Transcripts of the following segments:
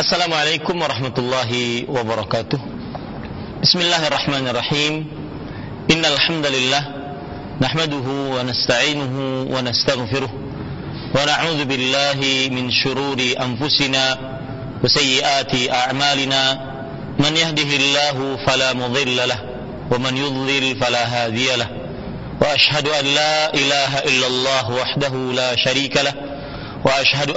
Assalamualaikum warahmatullahi wabarakatuh. Bismillahirrahmanirrahim. Innal hamdalillah nahmaduhu wa nasta'inuhu wa nastaghfiruh wa na'udzu billahi min shururi anfusina wa sayyiati a'malina. Man yahdihillahu fala mudilla lah wa man yudlil fala hadiya lah. Wa ashhadu an la ilaha illallah wahdahu la sharika lah. Wa ashhadu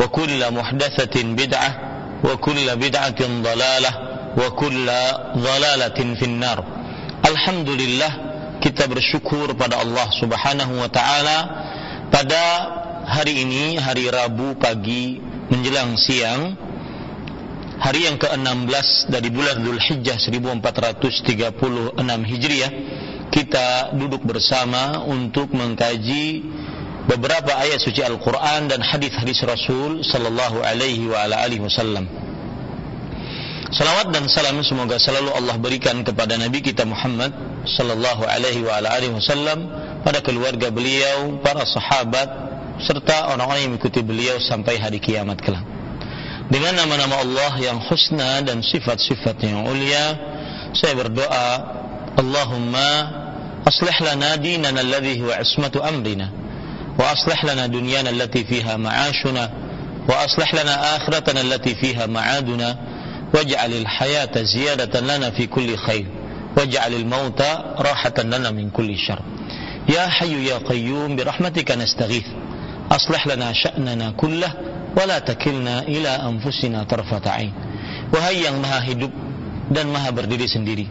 وكل محدثة بدعة وكل بدعة ضلالة wa kulla dhalalatin finnar. Alhamdulillah kita bersyukur pada Allah Subhanahu wa taala pada hari ini hari Rabu pagi menjelang siang hari yang ke-16 dari bulan Dzulhijjah 1436 Hijriah kita duduk bersama untuk mengkaji beberapa ayat suci Al-Qur'an dan hadis-hadis Rasul sallallahu alaihi wa ala alihi wasallam. Salawat dan salam semoga selalu Allah berikan kepada Nabi kita Muhammad sallallahu alaihi wa alihi wasallam pada keluarga beliau, para sahabat serta orang-orang yang mengikuti beliau sampai hari kiamat kelak. Dengan nama-nama Allah yang husna dan sifat-sifat yang ulia, saya berdoa, Allahumma aslih lana dinana alladhi huwa ismatu amrina wa aslih lana dunyana allati fiha ma'ashuna wa aslih lana akhiratana allati fiha ma'aduna واجعل الحياة زيادة لنا في كل خير واجعل الموت راحة لنا من كل شر يا حي يا قيوم برحمتك نستغيث أصلح لنا شأننا كله ولا تكلنا إلى أنفسنا طرفة عين Wahai yang maha hidup dan maha berdiri sendiri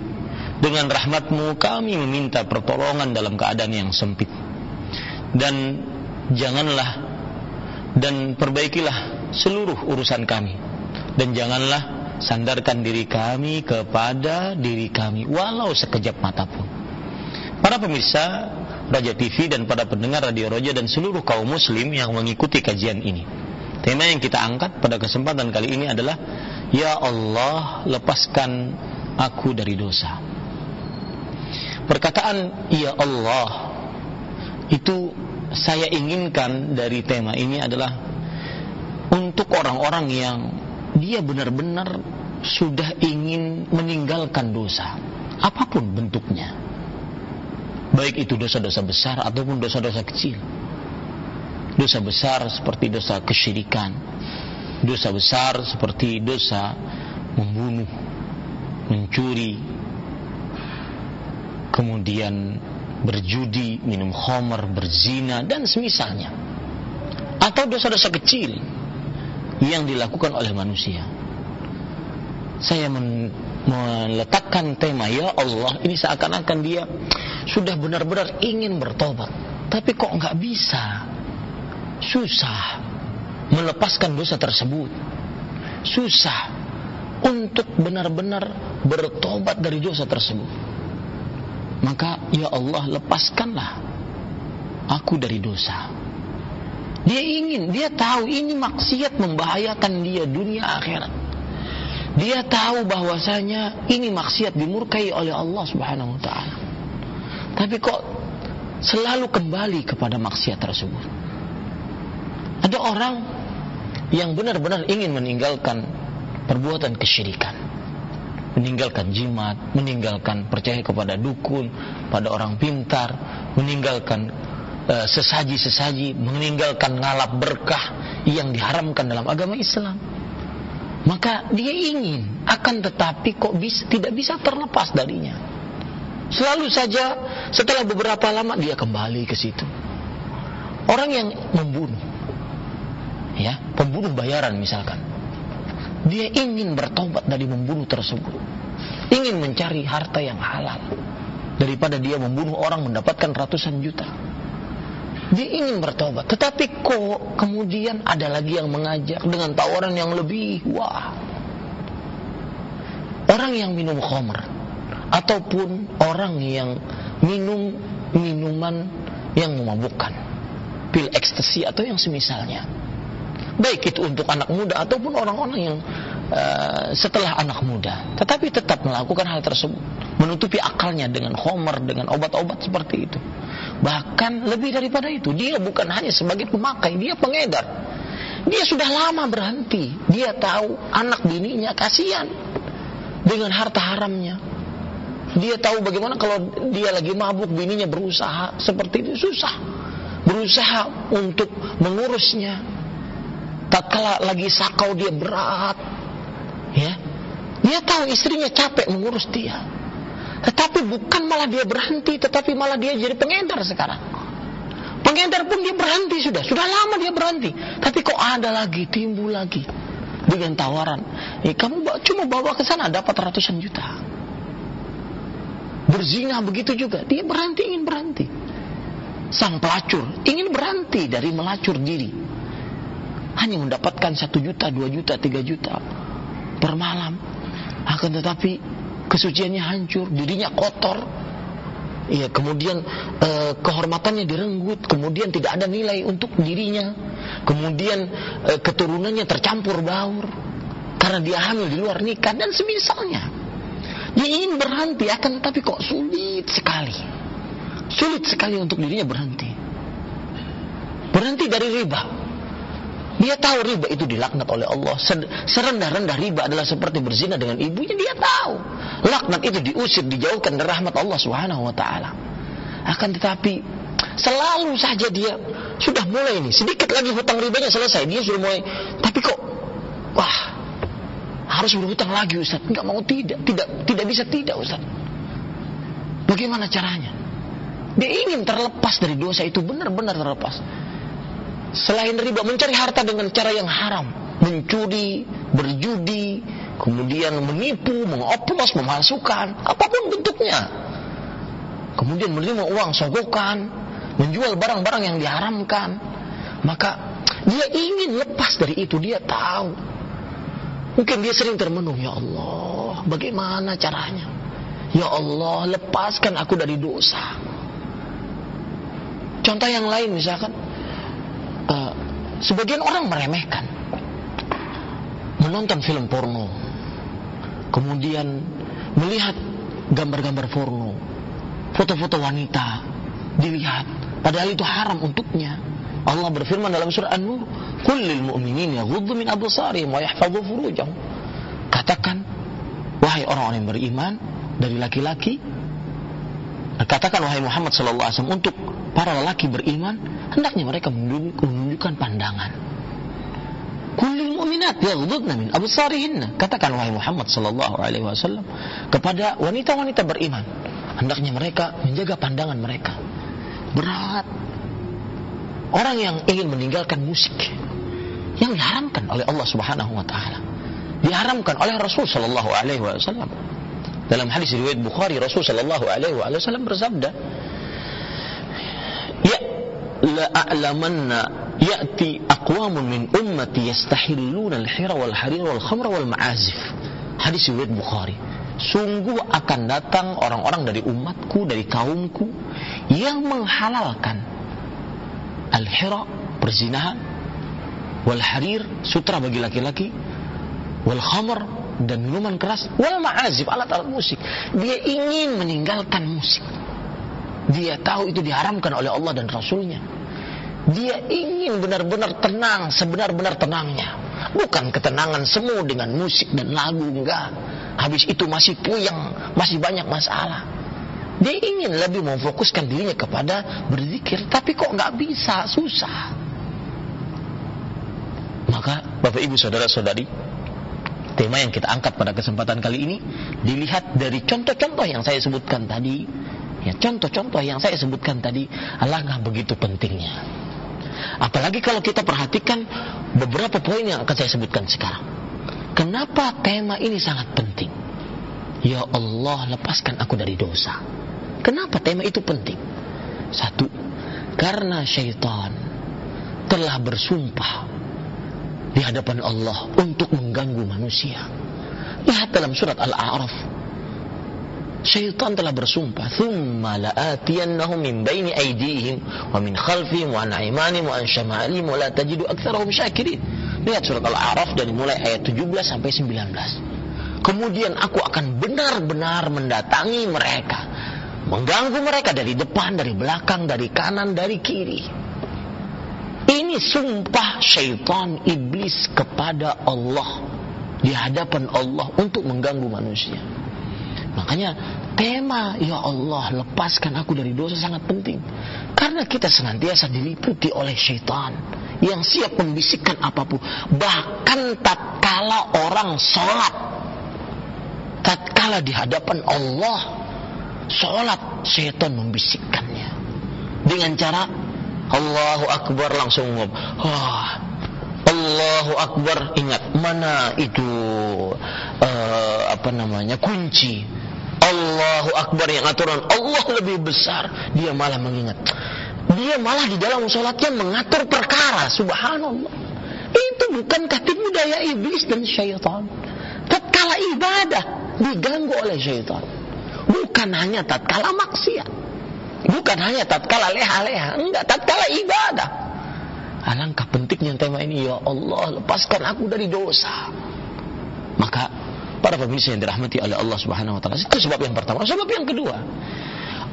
Dengan rahmatmu kami meminta pertolongan dalam keadaan yang sempit Dan janganlah dan perbaikilah seluruh urusan kami Dan janganlah sandarkan diri kami kepada diri kami walau sekejap mata pun. Para pemirsa Raja TV dan para pendengar Radio Roja dan seluruh kaum muslim yang mengikuti kajian ini. Tema yang kita angkat pada kesempatan kali ini adalah Ya Allah lepaskan aku dari dosa. Perkataan Ya Allah itu saya inginkan dari tema ini adalah untuk orang-orang yang dia benar-benar sudah ingin meninggalkan dosa apa pun bentuknya. Baik itu dosa-dosa besar ataupun dosa-dosa kecil. Dosa besar seperti dosa kesyirikan. Dosa besar seperti dosa membunuh mencuri. Kemudian berjudi minum khamar berzina dan semisalnya atau dosa-dosa kecil yang dilakukan oleh manusia. Saya men meletakkan tema ya Allah ini seakan-akan dia sudah benar-benar ingin bertobat, tapi kok nggak bisa, susah melepaskan dosa tersebut, susah untuk benar-benar bertobat dari dosa tersebut. Maka ya Allah lepaskanlah aku dari dosa. Dia ingin, dia tahu ini maksiat membahayakan dia dunia akhirat. Dia tahu bahwasanya ini maksiat dimurkai oleh Allah Subhanahu wa taala. Tapi kok selalu kembali kepada maksiat tersebut. Ada orang yang benar-benar ingin meninggalkan perbuatan kesyirikan. Meninggalkan jimat, meninggalkan percaya kepada dukun, pada orang pintar, meninggalkan Eh, sesaji-sesaji meninggalkan ngalap berkah yang diharamkan dalam agama Islam. Maka dia ingin, akan tetapi kok bisa, tidak bisa terlepas darinya. Selalu saja setelah beberapa lama dia kembali ke situ. Orang yang membunuh, ya, pembunuh bayaran misalkan, dia ingin bertobat dari membunuh tersebut, ingin mencari harta yang halal daripada dia membunuh orang mendapatkan ratusan juta. Dia ingin bertobat, tetapi kok kemudian ada lagi yang mengajak dengan tawaran yang lebih wah. Orang yang minum khamr ataupun orang yang minum minuman yang memabukkan, pil ekstasi atau yang semisalnya. Baik itu untuk anak muda ataupun orang-orang yang uh, setelah anak muda, tetapi tetap melakukan hal tersebut, menutupi akalnya dengan homer, dengan obat-obat seperti itu. Bahkan lebih daripada itu, dia bukan hanya sebagai pemakai, dia pengedar. Dia sudah lama berhenti. Dia tahu anak bininya kasihan dengan harta haramnya. Dia tahu bagaimana kalau dia lagi mabuk bininya berusaha seperti itu susah. Berusaha untuk mengurusnya. Tak kala lagi sakau dia berat. Ya. Dia tahu istrinya capek mengurus dia. Tetapi bukan malah dia berhenti, tetapi malah dia jadi pengedar sekarang. Pengedar pun dia berhenti sudah, sudah lama dia berhenti. Tapi kok ada lagi, timbul lagi dengan tawaran. Eh, kamu cuma bawa ke sana dapat ratusan juta. Berzina begitu juga, dia berhenti ingin berhenti. Sang pelacur ingin berhenti dari melacur diri. Hanya mendapatkan satu juta, dua juta, tiga juta per malam. Akan tetapi kesuciannya hancur, dirinya kotor. Ya, kemudian e, kehormatannya direnggut, kemudian tidak ada nilai untuk dirinya. Kemudian e, keturunannya tercampur baur karena dia hamil di luar nikah dan semisalnya. Dia ingin berhenti akan tetapi kok sulit sekali. Sulit sekali untuk dirinya berhenti. Berhenti dari riba. Dia tahu riba itu dilaknat oleh Allah. Serendah-rendah riba adalah seperti berzina dengan ibunya. Dia tahu. Laknat itu diusir, dijauhkan dari rahmat Allah Subhanahu wa taala. Akan tetapi selalu saja dia sudah mulai ini. Sedikit lagi hutang ribanya selesai. Dia sudah mulai. Tapi kok wah harus berhutang lagi Ustaz. Enggak mau tidak, tidak tidak bisa tidak Ustaz. Bagaimana caranya? Dia ingin terlepas dari dosa itu benar-benar terlepas selain riba mencari harta dengan cara yang haram. Mencuri berjudi kemudian menipu mengoplos memalsukan apa pun bentuknya. Kemudian menerima uang sogokan menjual barang-barang yang diharamkan. Maka dia ingin lepas dari itu dia tahu. Mungkin dia sering termenung ya Allah bagaimana caranya? Ya Allah lepaskan aku dari dosa. Contoh yang lain misalkan uh, sebagian orang meremehkan. Menonton film porno. Kemudian melihat gambar-gambar porno. Foto-foto wanita dilihat. Padahal itu haram untuknya. Allah berfirman dalam surah An-Nur kullil mu'minin yaghuddu min absarihim wa yahfadhu furujahum. Katakan wahai orang-orang yang beriman dari laki-laki katakan wahai Muhammad sallallahu alaihi wasallam untuk para lelaki beriman hendaknya mereka menunjukkan pandangan. Kullil mu'minat yaghdudna min absarihinna. Katakan wahai Muhammad sallallahu alaihi wasallam kepada wanita-wanita beriman, hendaknya mereka menjaga pandangan mereka. Berat. Orang yang ingin meninggalkan musik yang diharamkan oleh Allah Subhanahu wa taala. Diharamkan oleh Rasul sallallahu alaihi wasallam. Dalam hadis riwayat Bukhari Rasul sallallahu alaihi wasallam bersabda, "Ya la'alamanna ya'ti aqwamun min ummati yastahilluna al-hira wal harir wal khamra wal ma'azif. Hadis riwayat Bukhari. Sungguh akan datang orang-orang dari umatku, dari kaumku yang menghalalkan al-hira, perzinahan, wal harir, sutra bagi laki-laki, wal khamr dan minuman keras, wal ma'azif, alat-alat musik. Dia ingin meninggalkan musik. Dia tahu itu diharamkan oleh Allah dan Rasulnya. Dia ingin benar-benar tenang, sebenar-benar tenangnya. Bukan ketenangan semu dengan musik dan lagu, enggak. Habis itu masih puyeng, masih banyak masalah. Dia ingin lebih memfokuskan dirinya kepada berzikir, tapi kok nggak bisa, susah. Maka Bapak Ibu Saudara-saudari, tema yang kita angkat pada kesempatan kali ini dilihat dari contoh-contoh yang saya sebutkan tadi. Ya, contoh-contoh yang saya sebutkan tadi alangkah begitu pentingnya. Apalagi kalau kita perhatikan beberapa poin yang akan saya sebutkan sekarang. Kenapa tema ini sangat penting? Ya Allah, lepaskan aku dari dosa. Kenapa tema itu penting? Satu, karena syaitan telah bersumpah di hadapan Allah untuk mengganggu manusia. Lihat dalam surat Al-A'raf. Syaitan telah bersumpah, "Tsumma la'atiyannahum min baini aydihim wa min khalfihim wa an aymanihim wa an syama'ilihim wa la tajidu aktsarahum syakirin." Lihat surat Al-A'raf dari mulai ayat 17 sampai 19. Kemudian aku akan benar-benar mendatangi mereka mengganggu mereka dari depan, dari belakang, dari kanan, dari kiri. Ini sumpah syaitan iblis kepada Allah di hadapan Allah untuk mengganggu manusia. Makanya tema ya Allah lepaskan aku dari dosa sangat penting. Karena kita senantiasa diliputi oleh syaitan yang siap membisikkan apa pun. Bahkan tatkala orang sholat. Tatkala di hadapan Allah sholat setan membisikkannya dengan cara Allahu Akbar langsung ngomong oh, Allahu Akbar ingat mana itu uh, apa namanya kunci Allahu Akbar yang aturan Allah lebih besar dia malah mengingat dia malah di dalam sholatnya mengatur perkara subhanallah itu bukan tipu daya iblis dan syaitan tatkala ibadah diganggu oleh syaitan Bukan hanya tatkala maksiat. Bukan hanya tatkala leha-leha. Enggak, tatkala ibadah. Alangkah pentingnya tema ini. Ya Allah, lepaskan aku dari dosa. Maka, para pemirsa yang dirahmati oleh Allah subhanahu wa ta'ala. Itu sebab yang pertama. Sebab yang kedua.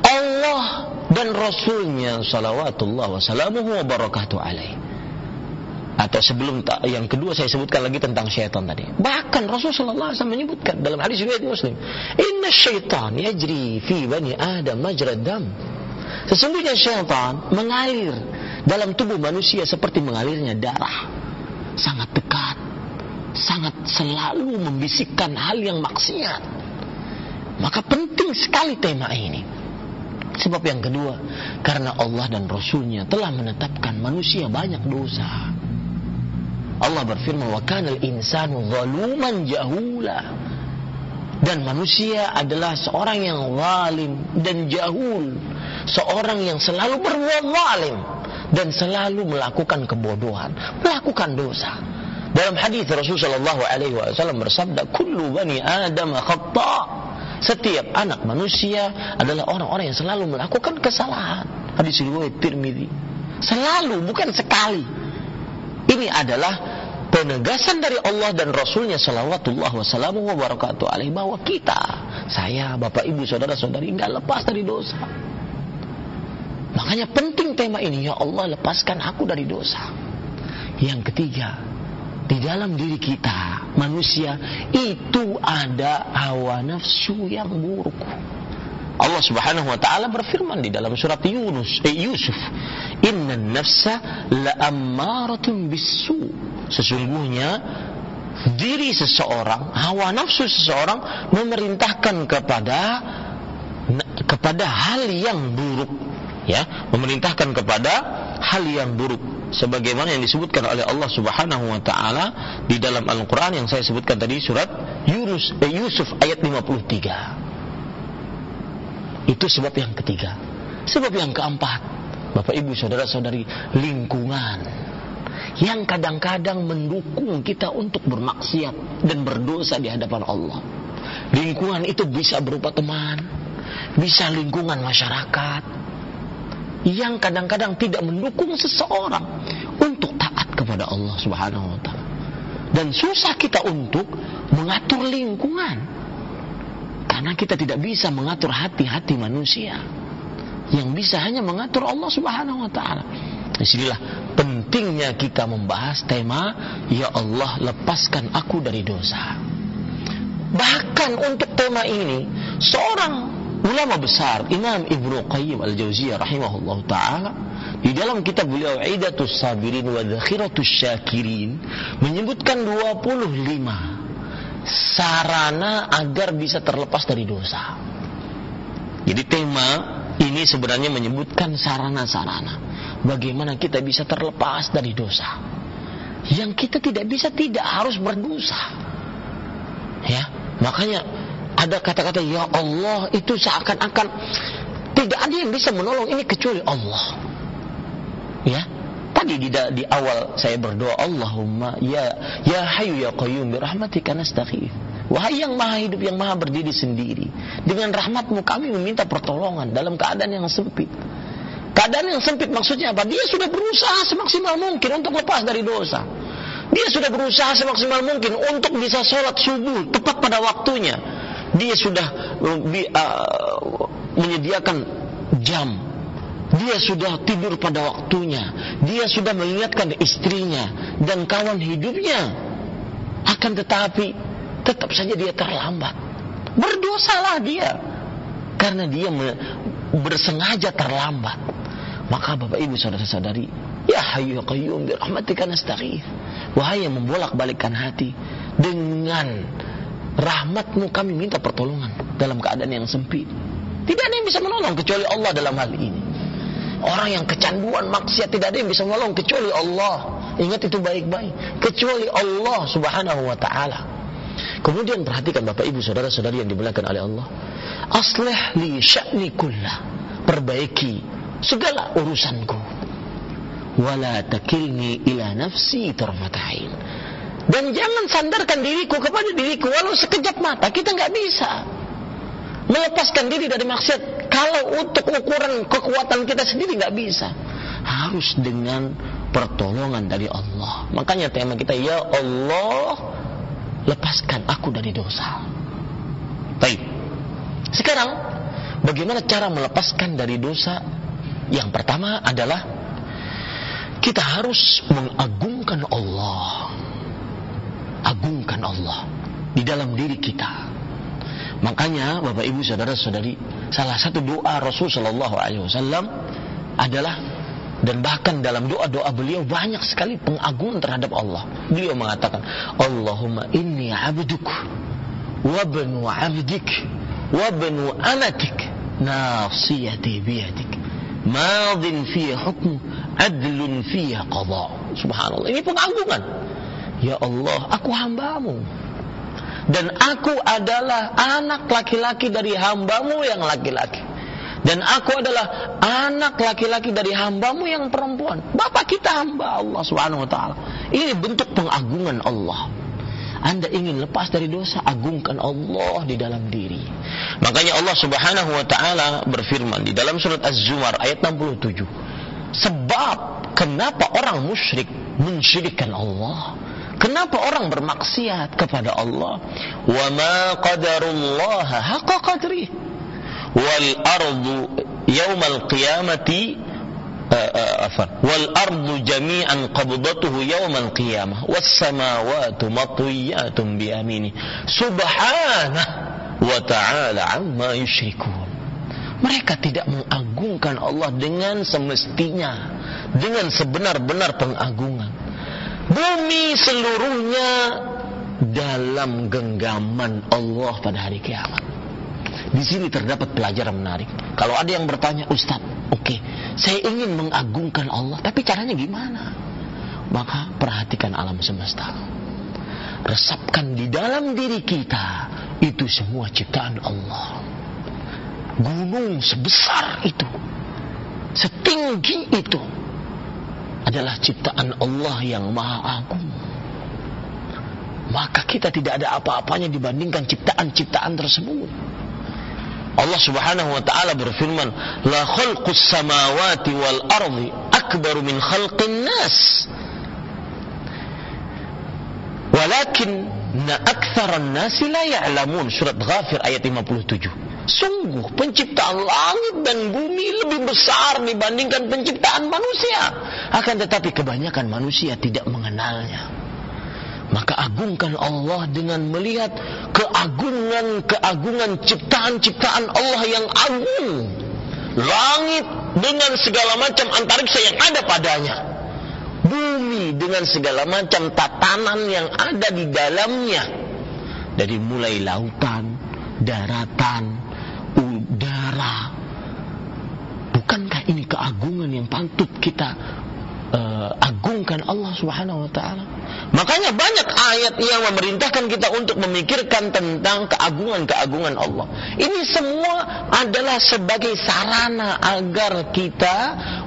Allah dan Rasulnya salawatullah wa salamuhu wa barakatuh alaih atau sebelum yang kedua saya sebutkan lagi tentang syaitan tadi. Bahkan Rasulullah SAW menyebutkan dalam hadis riwayat Muslim, "Inna syaitan yajri fi bani Adam majra dam." Sesungguhnya syaitan mengalir dalam tubuh manusia seperti mengalirnya darah. Sangat dekat, sangat selalu membisikkan hal yang maksiat. Maka penting sekali tema ini. Sebab yang kedua, karena Allah dan Rasulnya telah menetapkan manusia banyak dosa. Allah berfirman wa kanal insanu zaluman jahula dan manusia adalah seorang yang zalim dan jahul seorang yang selalu berbuat zalim dan selalu melakukan kebodohan melakukan dosa dalam hadis Rasulullah Shallallahu Alaihi Wasallam bersabda kullu bani adam khata setiap anak manusia adalah orang-orang yang selalu melakukan kesalahan hadis riwayat Tirmidzi selalu bukan sekali ini adalah penegasan dari Allah dan Rasulnya salawatullah wassalamu wa barakatuh bahwa kita, saya, bapak ibu, saudara saudari nggak lepas dari dosa. Makanya penting tema ini, ya Allah lepaskan aku dari dosa. Yang ketiga, di dalam diri kita, manusia, itu ada hawa nafsu yang buruk. Allah Subhanahu wa taala berfirman di dalam surat Yunus eh, Yusuf, "Inna nafsa la'ammaratun bisu." Sesungguhnya diri seseorang, hawa nafsu seseorang memerintahkan kepada kepada hal yang buruk, ya, memerintahkan kepada hal yang buruk sebagaimana yang disebutkan oleh Allah Subhanahu wa taala di dalam Al-Qur'an yang saya sebutkan tadi surat Yunus eh, Yusuf ayat 53. Itu sebab yang ketiga. Sebab yang keempat, Bapak Ibu saudara-saudari, lingkungan yang kadang-kadang mendukung kita untuk bermaksiat dan berdosa di hadapan Allah. Lingkungan itu bisa berupa teman, bisa lingkungan masyarakat yang kadang-kadang tidak mendukung seseorang untuk taat kepada Allah Subhanahu wa taala. Dan susah kita untuk mengatur lingkungan karena kita tidak bisa mengatur hati-hati manusia. Yang bisa hanya mengatur Allah Subhanahu wa taala. Di sinilah pentingnya kita membahas tema Ya Allah lepaskan aku dari dosa. Bahkan untuk tema ini seorang ulama besar Imam Ibnu Qayyim Al-Jauziyah rahimahullah taala di dalam kitab beliau Aidatus Sabirin wa Dzakhiratus Syakirin menyebutkan 25 sarana agar bisa terlepas dari dosa. Jadi tema ini sebenarnya menyebutkan sarana-sarana bagaimana kita bisa terlepas dari dosa. Yang kita tidak bisa tidak harus berdosa. Ya, makanya ada kata-kata ya Allah itu seakan-akan tidak ada yang bisa menolong ini kecuali Allah. Ya, tadi di, di awal saya berdoa Allahumma ya ya hayu ya qayyum bi rahmatika nastaghith Wahai yang maha hidup, yang maha berdiri sendiri. Dengan rahmatmu kami meminta pertolongan dalam keadaan yang sempit. Keadaan yang sempit maksudnya apa? Dia sudah berusaha semaksimal mungkin untuk lepas dari dosa. Dia sudah berusaha semaksimal mungkin untuk bisa sholat subuh tepat pada waktunya. Dia sudah uh, menyediakan jam. Dia sudah tidur pada waktunya. Dia sudah mengingatkan istrinya dan kawan hidupnya. Akan tetapi tetap saja dia terlambat. Berdosalah dia. Karena dia bersengaja terlambat. Maka Bapak Ibu saudara-saudari, ya hayyu ya qayyum bi rahmatika. Wahai yang membolak-balikkan hati dengan rahmatmu kami minta pertolongan dalam keadaan yang sempit. Tidak ada yang bisa menolong kecuali Allah dalam hal ini. Orang yang kecanduan maksiat tidak ada yang bisa menolong kecuali Allah. Ingat itu baik-baik. Kecuali Allah subhanahu wa ta'ala. Kemudian perhatikan Bapak Ibu saudara-saudari yang dimuliakan oleh Allah. Aslih li sya'ni kullah. Perbaiki segala urusanku. Wala takilni ila nafsi tarfatain. Dan jangan sandarkan diriku kepada diriku walau sekejap mata. Kita nggak bisa melepaskan diri dari maksiat kalau untuk ukuran kekuatan kita sendiri nggak bisa. Harus dengan pertolongan dari Allah. Makanya tema kita ya Allah lepaskan aku dari dosa. Baik. Sekarang bagaimana cara melepaskan dari dosa? Yang pertama adalah kita harus mengagungkan Allah. Agungkan Allah di dalam diri kita. Makanya Bapak Ibu saudara-saudari, salah satu doa Rasul Shallallahu alaihi wasallam adalah dan bahkan dalam doa-doa beliau banyak sekali pengagungan terhadap Allah. Beliau mengatakan, Allahumma inni abduk wa banu abdik wa banu amatik nasiyati biyadik madin fi hukmu adlun fi qada. Subhanallah. Ini pengagungan. Ya Allah, aku hambamu. Dan aku adalah anak laki-laki dari hambamu yang laki-laki dan aku adalah anak laki-laki dari hambamu yang perempuan. Bapak kita hamba Allah subhanahu wa ta'ala. Ini bentuk pengagungan Allah. Anda ingin lepas dari dosa, agungkan Allah di dalam diri. Makanya Allah Subhanahu wa taala berfirman di dalam surat Az-Zumar ayat 67. Sebab kenapa orang musyrik mensyirikkan Allah? Kenapa orang bermaksiat kepada Allah? Wa ma qadarullah haqqa qadrih wal ardu yaumal qiyamati afan wal ardu jami'an qabdatuhu yaumal qiyamah. Was samawati matwiyatun bi amini subhanahu wa ta'ala amma yusyrikun mereka tidak mengagungkan Allah dengan semestinya. Dengan sebenar-benar pengagungan bumi seluruhnya dalam genggaman Allah pada hari kiamat di sini terdapat pelajaran menarik. Kalau ada yang bertanya, Ustaz, oke, okay, saya ingin mengagungkan Allah, tapi caranya gimana? Maka perhatikan alam semesta. Resapkan di dalam diri kita itu semua ciptaan Allah. Gunung sebesar itu, setinggi itu adalah ciptaan Allah yang maha agung. Maka kita tidak ada apa-apanya dibandingkan ciptaan-ciptaan tersebut. Allah Subhanahu wa taala berfirman, "La khalqus samawati wal ardi akbaru min khalqin nas." Walakin na aktsaran nasi la ya'lamun. Surat Ghafir ayat 57. Sungguh penciptaan langit dan bumi lebih besar dibandingkan penciptaan manusia. Akan tetapi kebanyakan manusia tidak mengenalnya. Maka agungkan Allah dengan melihat keagungan-keagungan ciptaan-ciptaan Allah yang agung. Langit dengan segala macam antariksa yang ada padanya. Bumi dengan segala macam tatanan yang ada di dalamnya. dari mulai lautan, daratan, udara. Bukankah ini keagungan yang pantut kita uh, agungkan Allah Subhanahu wa taala? Makanya banyak ayat yang memerintahkan kita untuk memikirkan tentang keagungan-keagungan Allah. Ini semua adalah sebagai sarana agar kita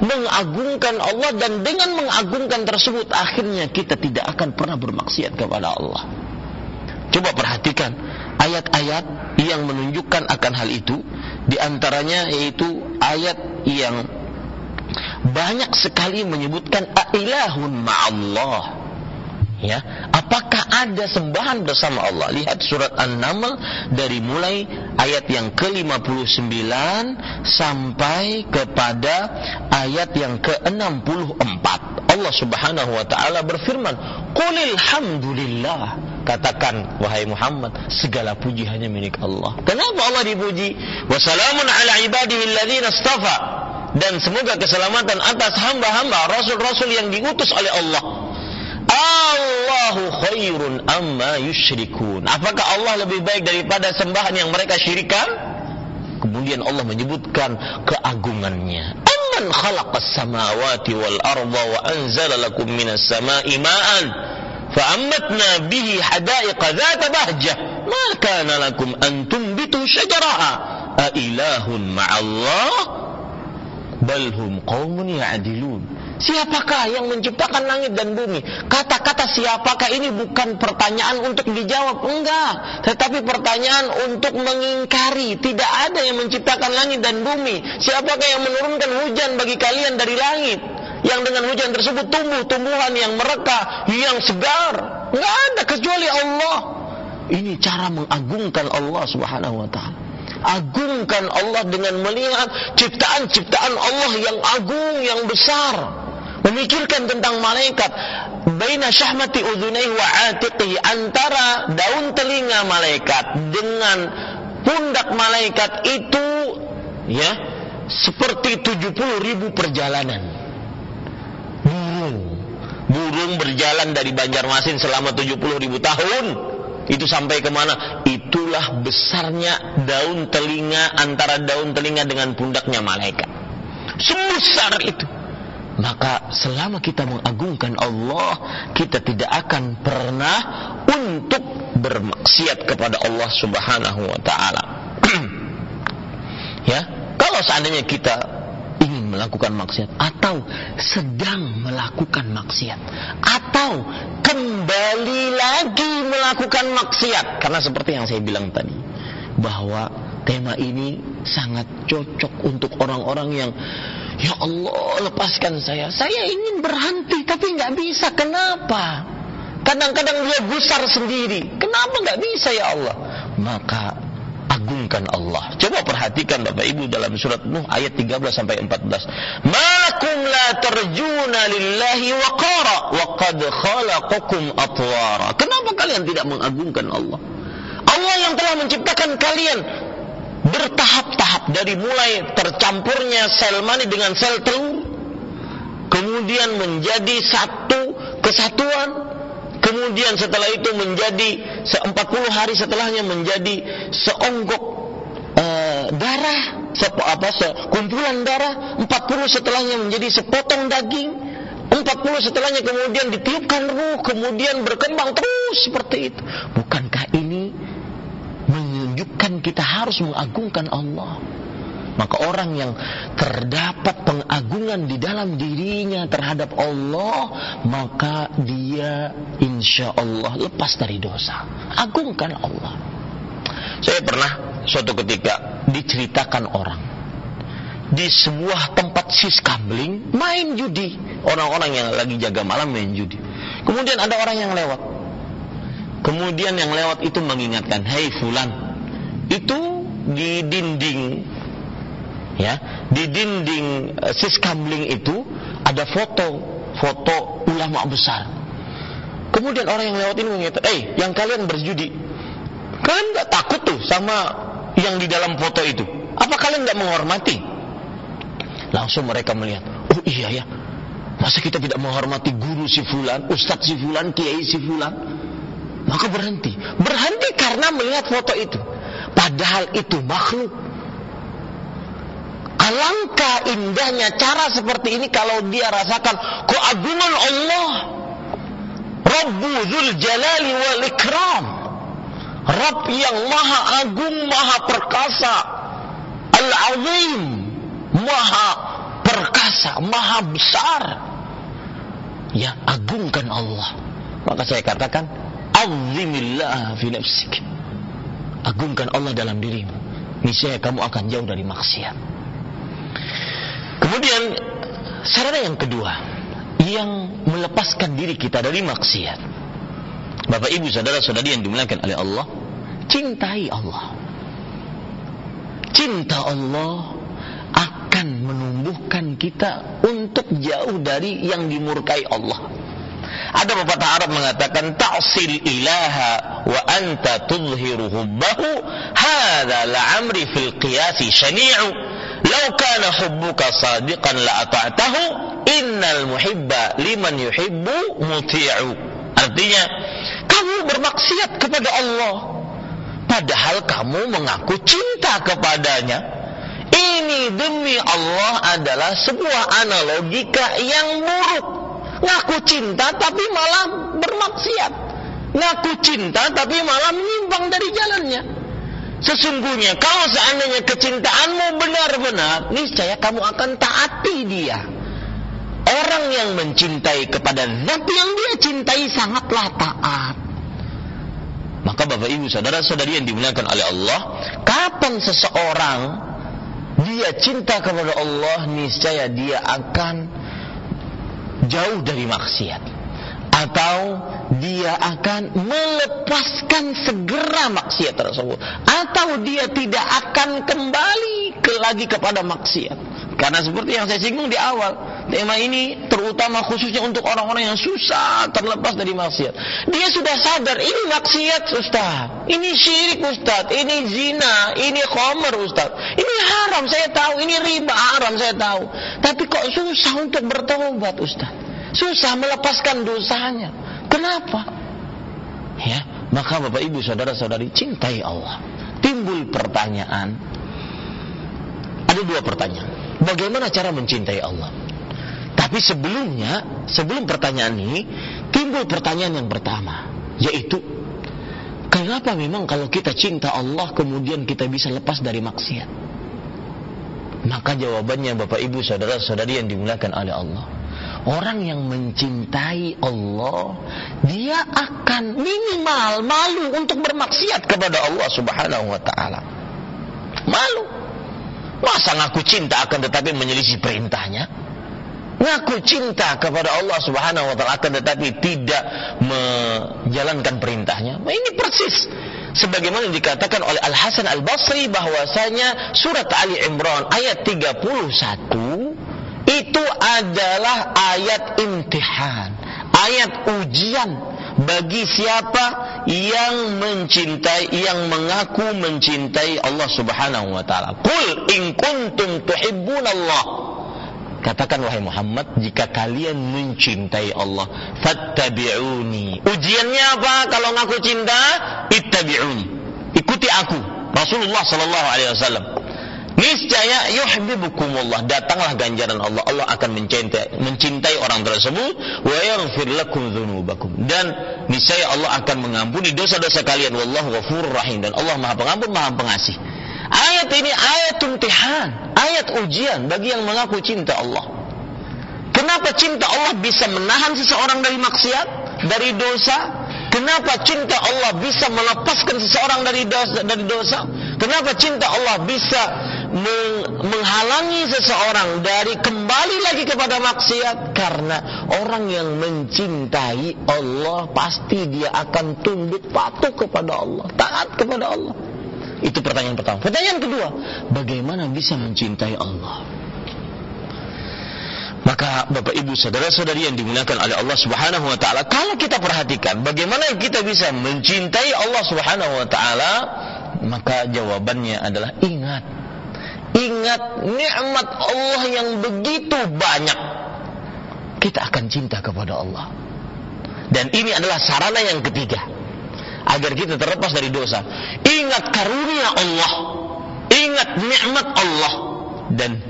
mengagungkan Allah dan dengan mengagungkan tersebut akhirnya kita tidak akan pernah bermaksiat kepada Allah. Coba perhatikan ayat-ayat yang menunjukkan akan hal itu di antaranya yaitu ayat yang banyak sekali menyebutkan ilahun ma'allah Ya, apakah ada sembahan bersama Allah? Lihat surat An-Naml dari mulai ayat yang ke-59 sampai kepada ayat yang ke-64. Allah Subhanahu wa taala berfirman, "Qulil hamdulillah." Katakan wahai Muhammad, segala puji hanya milik Allah. Kenapa Allah dipuji? Wassalamun ala ibadihi alladzina istafa. Dan semoga keselamatan atas hamba-hamba rasul-rasul yang diutus oleh Allah Allahu khairun amma yusyrikun. Apakah Allah lebih baik daripada sembahan yang mereka syirikan? Kemudian Allah menyebutkan keagungannya. Amman khalaqas samawati wal arda wa anzala lakum minas sama'i ma'an fa'ammatna bihi hadaiqa dhata bahjah ma kana lakum an tumbitu syajaraha a ilahun ma'allah bal hum qaumun ya'dilun Siapakah yang menciptakan langit dan bumi? Kata-kata siapakah ini bukan pertanyaan untuk dijawab, enggak. Tetapi pertanyaan untuk mengingkari. Tidak ada yang menciptakan langit dan bumi. Siapakah yang menurunkan hujan bagi kalian dari langit? Yang dengan hujan tersebut tumbuh tumbuhan yang mereka, yang segar. Enggak ada kecuali Allah. Ini cara mengagungkan Allah Subhanahu wa taala agungkan Allah dengan melihat ciptaan-ciptaan Allah yang agung, yang besar. Memikirkan tentang malaikat. Baina syahmati udhunai wa atiqi antara daun telinga malaikat dengan pundak malaikat itu ya seperti 70 ribu perjalanan. Burung. Burung berjalan dari Banjarmasin selama 70 ribu tahun itu sampai ke mana? Itulah besarnya daun telinga antara daun telinga dengan pundaknya malaikat. Sebesar itu maka selama kita mengagungkan Allah, kita tidak akan pernah untuk bermaksiat kepada Allah Subhanahu wa taala. ya, kalau seandainya kita melakukan maksiat atau sedang melakukan maksiat atau kembali lagi melakukan maksiat karena seperti yang saya bilang tadi bahwa tema ini sangat cocok untuk orang-orang yang Ya Allah, lepaskan saya. Saya ingin berhenti, tapi nggak bisa. Kenapa? Kadang-kadang dia gusar sendiri. Kenapa nggak bisa ya Allah? Maka agungkan Allah. Coba perhatikan Bapak Ibu dalam surat Nuh ayat 13 sampai 14. Malakum la terjuna lillahi waqara wa qad khalaqakum atwara. Kenapa kalian tidak mengagungkan Allah? Allah yang telah menciptakan kalian bertahap-tahap dari mulai tercampurnya sel mani dengan sel telur kemudian menjadi satu kesatuan kemudian setelah itu menjadi 40 hari setelahnya menjadi seonggok uh, darah se apa sekumpulan darah 40 setelahnya menjadi sepotong daging 40 setelahnya kemudian ditiupkan ruh kemudian berkembang terus seperti itu bukankah ini menunjukkan kita harus mengagungkan Allah. Maka orang yang terdapat pengagungan di dalam dirinya terhadap Allah, maka dia insya Allah lepas dari dosa. Agungkan Allah. Saya pernah suatu ketika diceritakan orang di sebuah tempat siskambling main judi. Orang-orang yang lagi jaga malam main judi. Kemudian ada orang yang lewat. Kemudian yang lewat itu mengingatkan, "Hei fulan, itu di dinding ya di dinding uh, siskamling itu ada foto foto ulama besar kemudian orang yang lewat ini mengatakan eh yang kalian berjudi kalian nggak takut tuh sama yang di dalam foto itu apa kalian nggak menghormati langsung mereka melihat oh iya ya masa kita tidak menghormati guru si fulan ustadz si fulan kiai si fulan Maka berhenti. Berhenti karena melihat foto itu. Padahal itu makhluk. Alangkah indahnya cara seperti ini kalau dia rasakan keagungan Allah. Rabbu Zul Jalali wal Ikram. Rabb yang maha agung, maha perkasa. Al-Azim. Maha perkasa, maha besar. Ya, agungkan Allah. Maka saya katakan, Azimillah fi nafsik. Agungkan Allah dalam dirimu. Niscaya kamu akan jauh dari maksiat. Kemudian sarana yang kedua yang melepaskan diri kita dari maksiat. Bapak Ibu saudara-saudari yang dimuliakan oleh Allah, cintai Allah. Cinta Allah akan menumbuhkan kita untuk jauh dari yang dimurkai Allah. Ada pepatah Arab mengatakan ta'sil ilaha wa anta tudhiru hubbahu hadha la'amri fil qiyasi syani'u law kana hubbuka sadiqan la ata'tahu innal muhibba liman yuhibbu muti'u artinya kamu bermaksiat kepada Allah padahal kamu mengaku cinta kepadanya ini demi Allah adalah sebuah analogika yang buruk Ngaku cinta tapi malah bermaksiat. Ngaku cinta tapi malah menyimpang dari jalannya. Sesungguhnya kalau seandainya kecintaanmu benar-benar, niscaya kamu akan taati dia. Orang yang mencintai kepada zat yang dia cintai sangatlah taat. Maka Bapak Ibu saudara-saudari yang dimuliakan oleh Allah, kapan seseorang dia cinta kepada Allah, niscaya dia akan jauh dari maksiat atau dia akan melepaskan segera maksiat tersebut. Atau dia tidak akan kembali ke lagi kepada maksiat. Karena seperti yang saya singgung di awal tema ini terutama khususnya untuk orang-orang yang susah terlepas dari maksiat. Dia sudah sadar ini maksiat Ustaz. Ini syirik Ustaz. Ini zina ini khomer Ustaz. Ini haram saya tahu. Ini riba haram saya tahu. Tapi kok susah untuk bertobat Ustaz Susah melepaskan dosanya. Kenapa? Ya, maka Bapak Ibu saudara-saudari cintai Allah. Timbul pertanyaan. Ada dua pertanyaan. Bagaimana cara mencintai Allah? Tapi sebelumnya, sebelum pertanyaan ini, timbul pertanyaan yang pertama, yaitu kenapa memang kalau kita cinta Allah kemudian kita bisa lepas dari maksiat? Maka jawabannya Bapak Ibu saudara-saudari yang dimuliakan oleh Allah Orang yang mencintai Allah, dia akan minimal malu untuk bermaksiat kepada Allah Subhanahu wa taala. Malu. Masa ngaku cinta akan tetapi menyelisih perintahnya? Ngaku cinta kepada Allah Subhanahu wa taala akan tetapi tidak menjalankan perintahnya. Nah, ini persis sebagaimana dikatakan oleh Al Hasan Al Basri bahwasanya surat Ali Imran ayat 31 itu adalah ayat imtihan, ayat ujian bagi siapa yang mencintai yang mengaku mencintai Allah Subhanahu wa taala. Qul in kuntum tuhibbunallah Katakan wahai Muhammad, jika kalian mencintai Allah, fattabi'uni. Ujiannya apa? Kalau ngaku cinta, ittabi'uni. Ikuti aku, Rasulullah sallallahu alaihi wasallam niscaya yuhibbukumullah. Datanglah ganjaran Allah. Allah akan mencintai mencintai orang tersebut. Wa yaghfir lakum dzunubakum dan niscaya Allah akan mengampuni dosa-dosa kalian. Wallahu ghafurur rahim. Dan Allah Maha Pengampun Maha Pengasih. Ayat ini ayat imtihan. Ayat ujian bagi yang mengaku cinta Allah. Kenapa cinta Allah bisa menahan seseorang dari maksiat dari dosa? Kenapa cinta Allah bisa melepaskan seseorang dari dosa, dari dosa? Kenapa cinta Allah bisa menghalangi seseorang dari kembali lagi kepada maksiat? Karena orang yang mencintai Allah pasti dia akan tunduk patuh kepada Allah, taat kepada Allah. Itu pertanyaan pertama. Pertanyaan kedua, bagaimana bisa mencintai Allah? Maka Bapak Ibu saudara-saudari yang dimuliakan oleh Allah Subhanahu wa taala, kalau kita perhatikan bagaimana kita bisa mencintai Allah Subhanahu wa taala, maka jawabannya adalah ingat. Ingat nikmat Allah yang begitu banyak. Kita akan cinta kepada Allah. Dan ini adalah sarana yang ketiga. agar kita terlepas dari dosa. Ingat karunia Allah, ingat nikmat Allah dan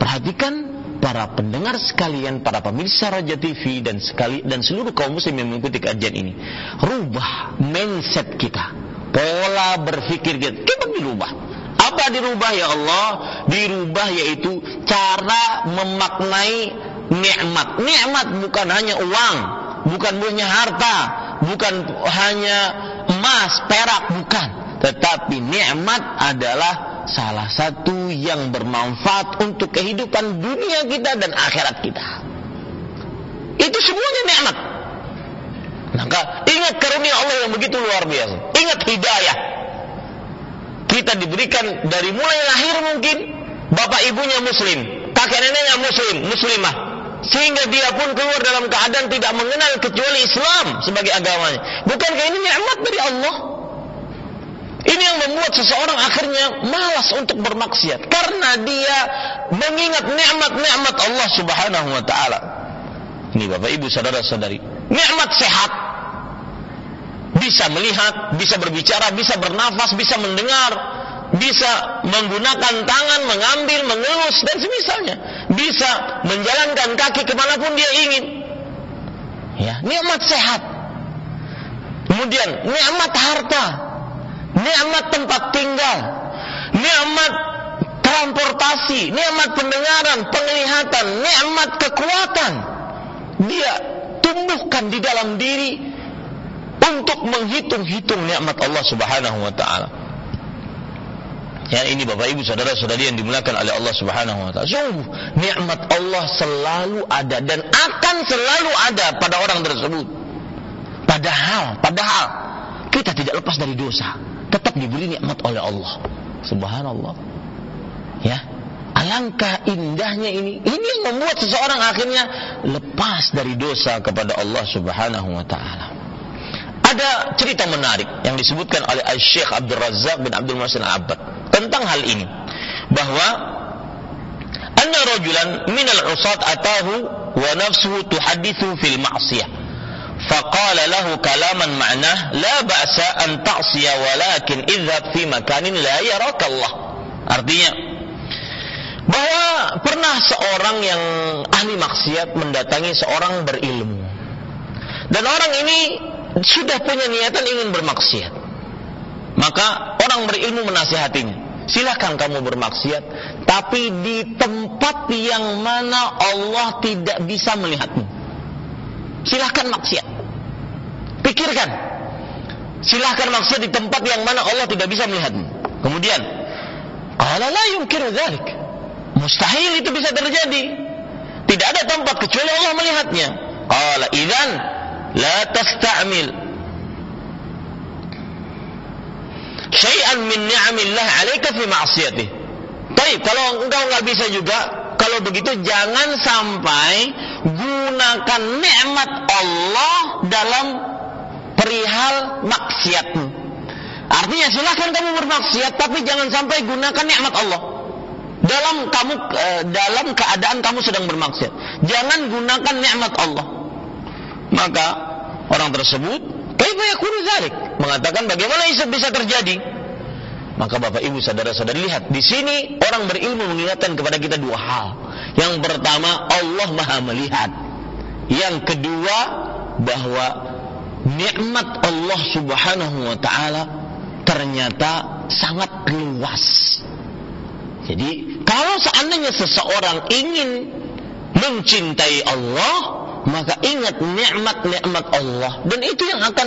perhatikan para pendengar sekalian, para pemirsa Raja TV dan sekali dan seluruh kaum muslim yang mengikuti kajian ini. Rubah mindset kita, pola berpikir kita. Kita dirubah. Apa dirubah ya Allah? Dirubah yaitu cara memaknai nikmat. Nikmat bukan hanya uang, bukan hanya harta, bukan hanya emas, perak, bukan. Tetapi nikmat adalah salah satu yang bermanfaat untuk kehidupan dunia kita dan akhirat kita. Itu semuanya nikmat. Maka ingat karunia Allah yang begitu luar biasa. Ingat hidayah. Kita diberikan dari mulai lahir mungkin bapak ibunya muslim, kakek neneknya muslim, muslimah, sehingga dia pun keluar dalam keadaan tidak mengenal kecuali Islam sebagai agamanya. Bukankah ini nikmat dari Allah? Ini yang membuat seseorang akhirnya malas untuk bermaksiat karena dia mengingat nikmat-nikmat Allah Subhanahu wa taala. Ini Bapak Ibu saudara-saudari, nikmat sehat. Bisa melihat, bisa berbicara, bisa bernafas, bisa mendengar, bisa menggunakan tangan, mengambil, mengelus dan semisalnya, bisa menjalankan kaki ke mana pun dia ingin. Ya, nikmat sehat. Kemudian nikmat harta, nikmat tempat tinggal, nikmat transportasi, nikmat pendengaran, penglihatan, nikmat kekuatan. Dia tumbuhkan di dalam diri untuk menghitung-hitung nikmat Allah Subhanahu wa taala. Ya ini Bapak Ibu saudara-saudari yang dimuliakan oleh Allah Subhanahu wa taala. Sungguh nikmat Allah selalu ada dan akan selalu ada pada orang tersebut. Padahal, padahal kita tidak lepas dari dosa, tetap diberi nikmat oleh Allah. Subhanallah. Ya. Alangkah indahnya ini. Ini yang membuat seseorang akhirnya lepas dari dosa kepada Allah Subhanahu wa taala. Ada cerita menarik yang disebutkan oleh Syekh Abdul Razak bin Abdul Muhsin Al-Abbad tentang hal ini bahwa anna rajulan min al-usat atahu wa nafsuhu tuhadithu fil ma'siyah فقال له كلاما معناه لا بأس أن تعصي ولكن اذهب في مكان لا يراك الله artinya bahwa pernah seorang yang ahli maksiat mendatangi seorang berilmu dan orang ini sudah punya niatan ingin bermaksiat maka orang berilmu menasihatinya Silahkan kamu bermaksiat, tapi di tempat yang mana Allah tidak bisa melihatmu. Silahkan maksiat. Pikirkan. Silahkan maksiat di tempat yang mana Allah tidak bisa melihatmu. Kemudian, Allah. Mustahil itu bisa terjadi. Tidak ada tempat kecuali Allah melihatnya. La tasta'mil syai'an min ni'amillah 'alaika fi ma'siyatih. Baik, kalau engkau nggak bisa juga, kalau begitu jangan sampai gunakan nikmat Allah dalam perihal maksiatmu. Artinya silahkan kamu bermaksiat, tapi jangan sampai gunakan nikmat Allah dalam kamu eh, dalam keadaan kamu sedang bermaksiat. Jangan gunakan nikmat Allah. Maka orang tersebut Kaifa? Mengatakan bagaimana itu bisa terjadi? Maka Bapak Ibu saudara-saudari lihat di sini orang berilmu mengingatkan kepada kita dua hal. Yang pertama Allah Maha melihat. Yang kedua bahwa nikmat Allah Subhanahu wa taala ternyata sangat luas. Jadi kalau seandainya seseorang ingin mencintai Allah, maka ingat nikmat-nikmat Allah. Dan itu yang akan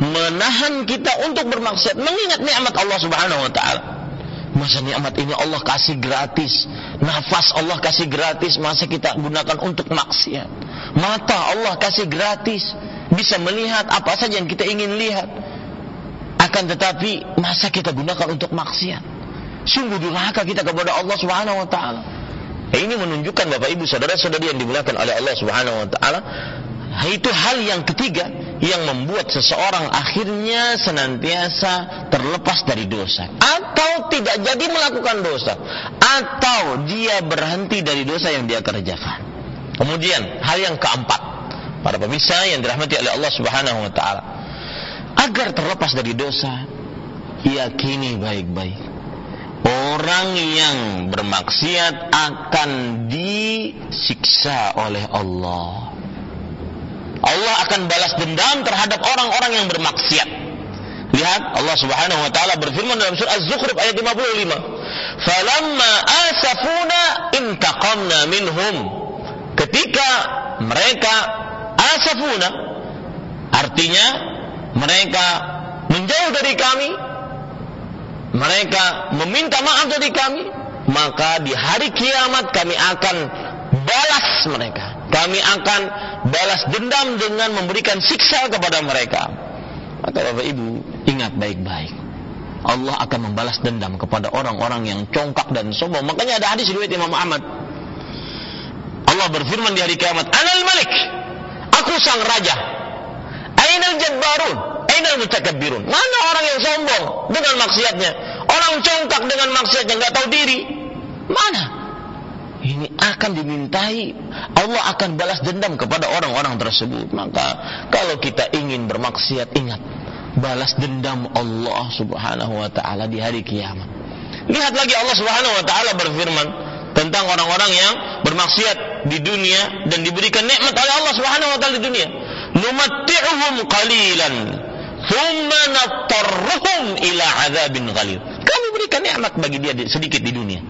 menahan kita untuk bermaksiat. Mengingat nikmat Allah Subhanahu wa taala. Masa nikmat ini Allah kasih gratis. Nafas Allah kasih gratis. Masa kita gunakan untuk maksiat. Mata Allah kasih gratis. Bisa melihat apa saja yang kita ingin lihat. Akan tetapi masa kita gunakan untuk maksiat? Sungguh durhaka kita kepada Allah Subhanahu wa taala ini menunjukkan Bapak Ibu saudara-saudari yang dimuliakan oleh Allah Subhanahu wa taala, itu hal yang ketiga yang membuat seseorang akhirnya senantiasa terlepas dari dosa atau tidak jadi melakukan dosa atau dia berhenti dari dosa yang dia kerjakan. Kemudian hal yang keempat, para pemirsa yang dirahmati oleh Allah Subhanahu wa taala. agar terlepas dari dosa, yakini baik-baik. Orang yang bermaksiat akan disiksa oleh Allah. Allah akan balas dendam terhadap orang-orang yang bermaksiat. Lihat Allah Subhanahu wa taala berfirman dalam surah Az-Zukhruf ayat 55. "Falamma asafuna intaqamna minhum." Ketika mereka asafuna artinya mereka menjauh dari kami, mereka meminta maaf dari kami, maka di hari kiamat kami akan balas mereka. Kami akan balas dendam dengan memberikan siksa kepada mereka. Maka Bapak Ibu, ingat baik-baik. Allah akan membalas dendam kepada orang-orang yang congkak dan sombong. Makanya ada hadis riwayat Imam Ahmad. Allah berfirman di hari kiamat, "Anal Malik, aku sang raja. Ainal Jabbarun, ainal mutakabbirun." Mana orang yang sombong dengan maksiatnya? Orang congkak dengan maksiatnya nggak tahu diri. Mana? Ini akan dimintai Allah akan balas dendam kepada orang-orang tersebut. Maka kalau kita ingin bermaksiat ingat balas dendam Allah Subhanahu wa taala di hari kiamat. Lihat lagi Allah Subhanahu wa taala berfirman tentang orang-orang yang bermaksiat di dunia dan diberikan nikmat oleh Allah Subhanahu wa taala di dunia. Numatti'uhum qalilan thumma nattarruhum ila adzabin ghalid. Kami berikan nikmat bagi dia sedikit di dunia.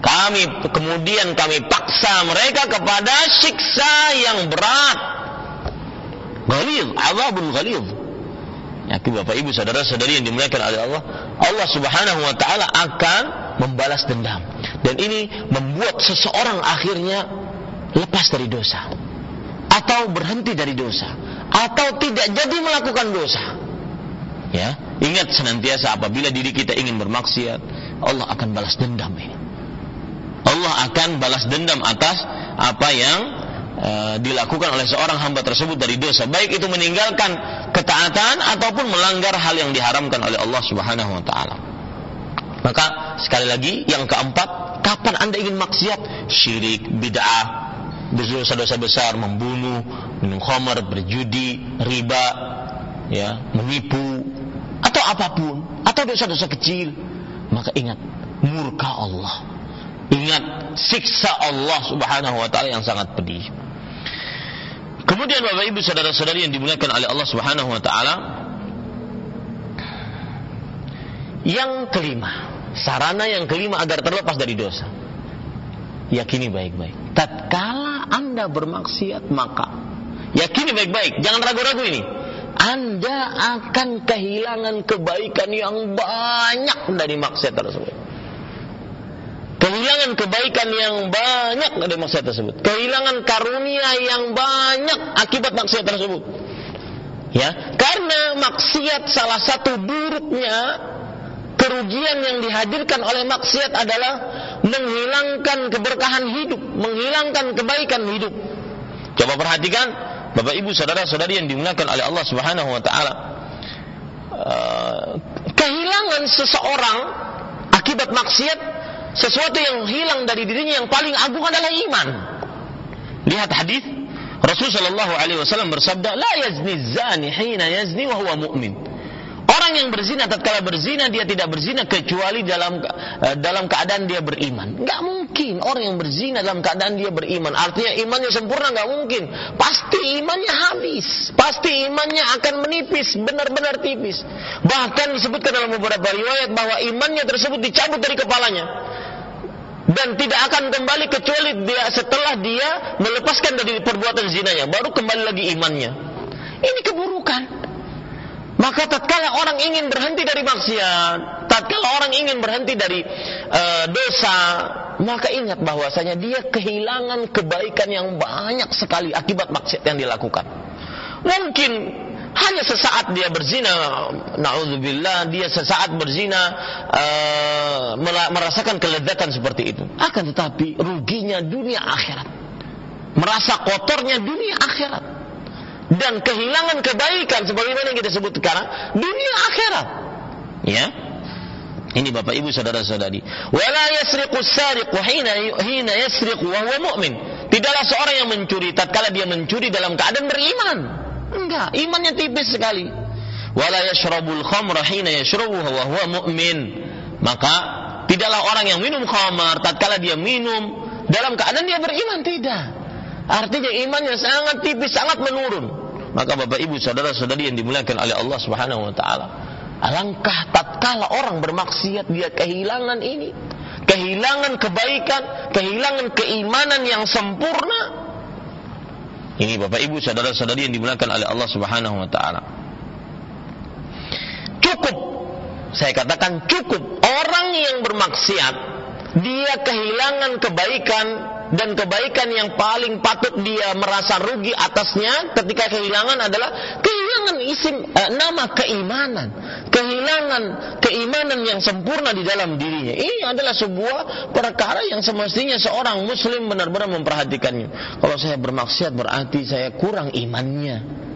Kami kemudian kami paksa mereka kepada siksa yang berat. Ghalid, azabun ghalid. Ya, Bapak Ibu saudara-saudari yang dimuliakan oleh Allah, Allah Subhanahu wa taala akan membalas dendam. Dan ini membuat seseorang akhirnya lepas dari dosa atau berhenti dari dosa atau tidak jadi melakukan dosa. Ya, ingat senantiasa apabila diri kita ingin bermaksiat, Allah akan balas dendam ini. Allah akan balas dendam atas apa yang e, dilakukan oleh seorang hamba tersebut dari dosa, baik itu meninggalkan ketaatan ataupun melanggar hal yang diharamkan oleh Allah Subhanahu wa taala. Maka sekali lagi yang keempat, kapan Anda ingin maksiat? Syirik, bid'ah, dosa-dosa besar, membunuh, minum khamar, berjudi, riba, ya, menipu atau apa pun, atau dosa-dosa kecil, maka ingat murka Allah. Ingat siksa Allah Subhanahu wa taala yang sangat pedih. Kemudian Bapak Ibu saudara-saudari yang dimuliakan oleh Allah Subhanahu wa taala, yang kelima, sarana yang kelima agar terlepas dari dosa. Yakini baik-baik. Tatkala Anda bermaksiat maka yakini baik-baik, jangan ragu-ragu ini. Anda akan kehilangan kebaikan yang banyak dari maksiat tersebut. Kehilangan kebaikan yang banyak dari maksiat tersebut. Kehilangan karunia yang banyak akibat maksiat tersebut. Ya, karena maksiat salah satu buruknya kerugian yang dihadirkan oleh maksiat adalah menghilangkan keberkahan hidup, menghilangkan kebaikan hidup. Coba perhatikan, Bapak Ibu saudara-saudari yang dimuliakan oleh Allah Subhanahu wa taala. Uh, kehilangan seseorang akibat maksiat sesuatu yang hilang dari dirinya yang paling agung adalah iman. Lihat hadis Rasulullah Shallallahu Alaihi Wasallam bersabda, "La yazni zani hina yazni wa huwa mu'min." Orang yang berzina tatkala berzina dia tidak berzina kecuali dalam uh, dalam keadaan dia beriman. Enggak mungkin orang yang berzina dalam keadaan dia beriman. Artinya imannya sempurna enggak mungkin. Pasti imannya habis. Pasti imannya akan menipis, benar-benar tipis. Bahkan disebutkan dalam beberapa riwayat bahwa imannya tersebut dicabut dari kepalanya dan tidak akan kembali kecuali dia setelah dia melepaskan dari perbuatan zinanya baru kembali lagi imannya. Ini keburukan. Maka tatkala orang ingin berhenti dari maksiat, tatkala orang ingin berhenti dari uh, dosa, maka ingat bahwasanya dia kehilangan kebaikan yang banyak sekali akibat maksiat yang dilakukan. Mungkin hanya sesaat dia berzina, naudzubillah, dia sesaat berzina uh, merasakan kelezatan seperti itu. Akan tetapi ruginya dunia akhirat. Merasa kotornya dunia akhirat dan kehilangan kebaikan sebagaimana yang kita sebut sekarang dunia akhirat ya ini Bapak Ibu saudara-saudari wala yasriqu sariqu hina hina yasriqu wa huwa mu'min tidaklah seorang yang mencuri tatkala dia mencuri dalam keadaan beriman enggak imannya tipis sekali wala yashrabul khamra hina yashrabuha wa huwa mu'min. Maka tidaklah orang yang minum khamar tatkala dia minum dalam keadaan dia beriman tidak. Artinya imannya sangat tipis, sangat menurun. Maka Bapak Ibu saudara-saudari yang dimuliakan oleh Allah Subhanahu wa taala, alangkah tatkala orang bermaksiat dia kehilangan ini, kehilangan kebaikan, kehilangan keimanan yang sempurna. Ini Bapak Ibu saudara-saudari yang dimuliakan oleh Allah Subhanahu wa taala. Cukup saya katakan cukup orang yang bermaksiat dia kehilangan kebaikan dan kebaikan yang paling patut dia merasa rugi atasnya ketika kehilangan adalah kehilangan isim eh, nama keimanan, kehilangan keimanan yang sempurna di dalam dirinya. Ini adalah sebuah perkara yang semestinya seorang muslim benar-benar memperhatikannya. Kalau saya bermaksiat berarti saya kurang imannya.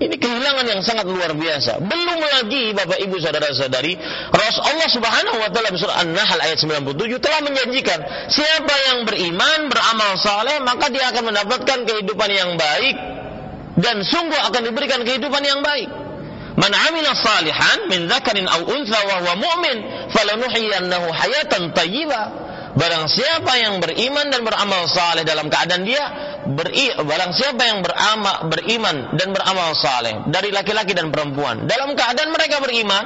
Ini kehilangan yang sangat luar biasa. Belum lagi Bapak Ibu saudara-saudari, Allah Subhanahu wa taala surah An-Nahl ayat 97 telah menjanjikan, siapa yang beriman, beramal saleh, maka dia akan mendapatkan kehidupan yang baik dan sungguh akan diberikan kehidupan yang baik. Man amila salihan min dzakarin aw untha wa huwa mu'min falanuhyiyannahu hayatan thayyibah. Barang siapa yang beriman dan beramal saleh dalam keadaan dia beri, barang siapa yang beramal, beriman dan beramal saleh dari laki-laki dan perempuan dalam keadaan mereka beriman,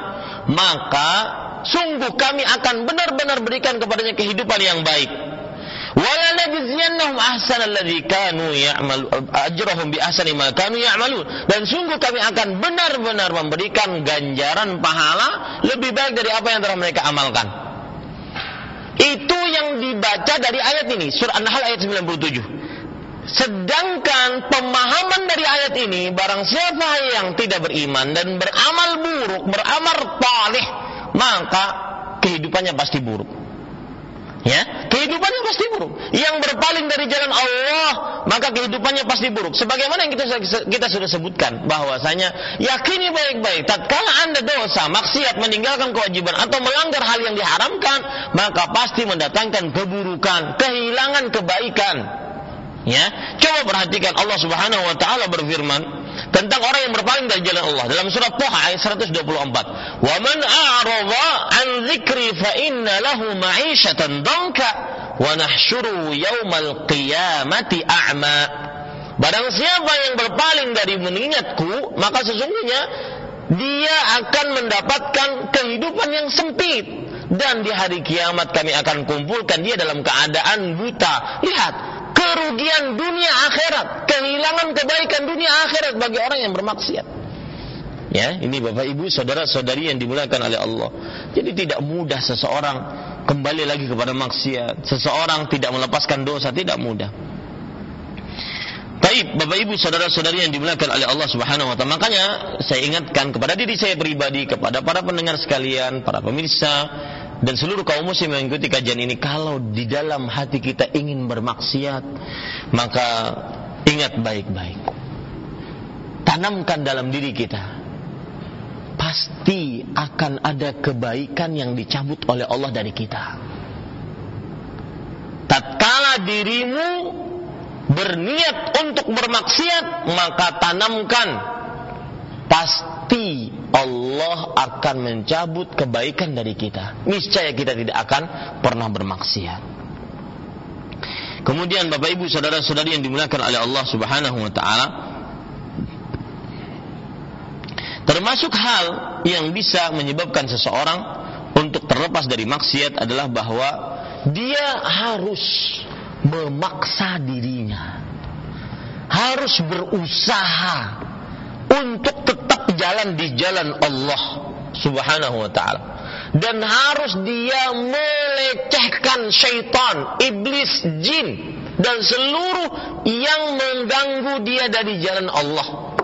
maka sungguh kami akan benar-benar berikan kepadanya kehidupan yang baik. Dan sungguh kami akan benar-benar memberikan ganjaran pahala lebih baik dari apa yang telah mereka amalkan. Itu yang dibaca dari ayat ini, surah An-Nahl ayat 97. Sedangkan pemahaman dari ayat ini, barang siapa yang tidak beriman dan beramal buruk, beramal talih, maka kehidupannya pasti buruk. Ya kehidupannya pasti buruk. Yang berpaling dari jalan Allah maka kehidupannya pasti buruk. Sebagaimana yang kita kita sudah sebutkan bahwasanya yakini baik-baik. Tatkala Anda dosa maksiat meninggalkan kewajiban atau melanggar hal yang diharamkan maka pasti mendatangkan keburukan kehilangan kebaikan ya coba perhatikan Allah Subhanahu wa taala berfirman tentang orang yang berpaling dari jalan Allah dalam surat Thaha ayat 124. Wa man a'rada an dzikri fa inna lahu ma'isyatan danka wa nahsyuru yaumal qiyamati a'ma. Barang siapa yang berpaling dari mengingatku, maka sesungguhnya dia akan mendapatkan kehidupan yang sempit dan di hari kiamat kami akan kumpulkan dia dalam keadaan buta. Lihat, kerugian dunia akhirat, kehilangan kebaikan dunia akhirat bagi orang yang bermaksiat. Ya, ini Bapak Ibu, saudara-saudari yang dimuliakan oleh Allah. Jadi tidak mudah seseorang kembali lagi kepada maksiat. Seseorang tidak melepaskan dosa tidak mudah. Baik, Bapak Ibu, saudara-saudari yang dimuliakan oleh Allah Subhanahu wa taala. Makanya saya ingatkan kepada diri saya pribadi, kepada para pendengar sekalian, para pemirsa, dan seluruh kaum muslim yang mengikuti kajian ini kalau di dalam hati kita ingin bermaksiat maka ingat baik-baik. Tanamkan dalam diri kita pasti akan ada kebaikan yang dicabut oleh Allah dari kita. Tatkala dirimu berniat untuk bermaksiat maka tanamkan pasti Allah akan mencabut kebaikan dari kita. Niscaya kita tidak akan pernah bermaksiat. Kemudian Bapak Ibu saudara-saudari yang dimuliakan oleh Allah Subhanahu wa taala termasuk hal yang bisa menyebabkan seseorang untuk terlepas dari maksiat adalah bahwa dia harus memaksa dirinya harus berusaha untuk tetap jalan di jalan Allah Subhanahu wa taala. Dan harus dia melecehkan syaitan, iblis, jin dan seluruh yang mengganggu dia dari jalan Allah.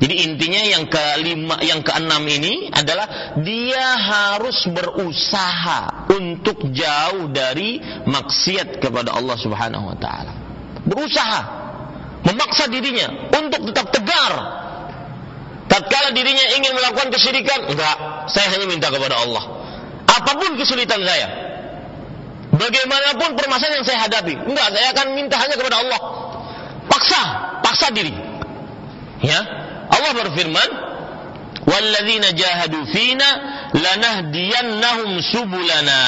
Jadi intinya yang kelima, yang keenam ini adalah dia harus berusaha untuk jauh dari maksiat kepada Allah Subhanahu wa taala. Berusaha memaksa dirinya untuk tetap tegar tatkala dirinya ingin melakukan kesyirikan, enggak, saya hanya minta kepada Allah. Apa pun kesulitan saya, bagaimanapun permasalahan yang saya hadapi, enggak, saya akan minta hanya kepada Allah. Paksa, paksa diri. Ya, Allah berfirman, walladzina jahadu fina lanahdiyannahum subulana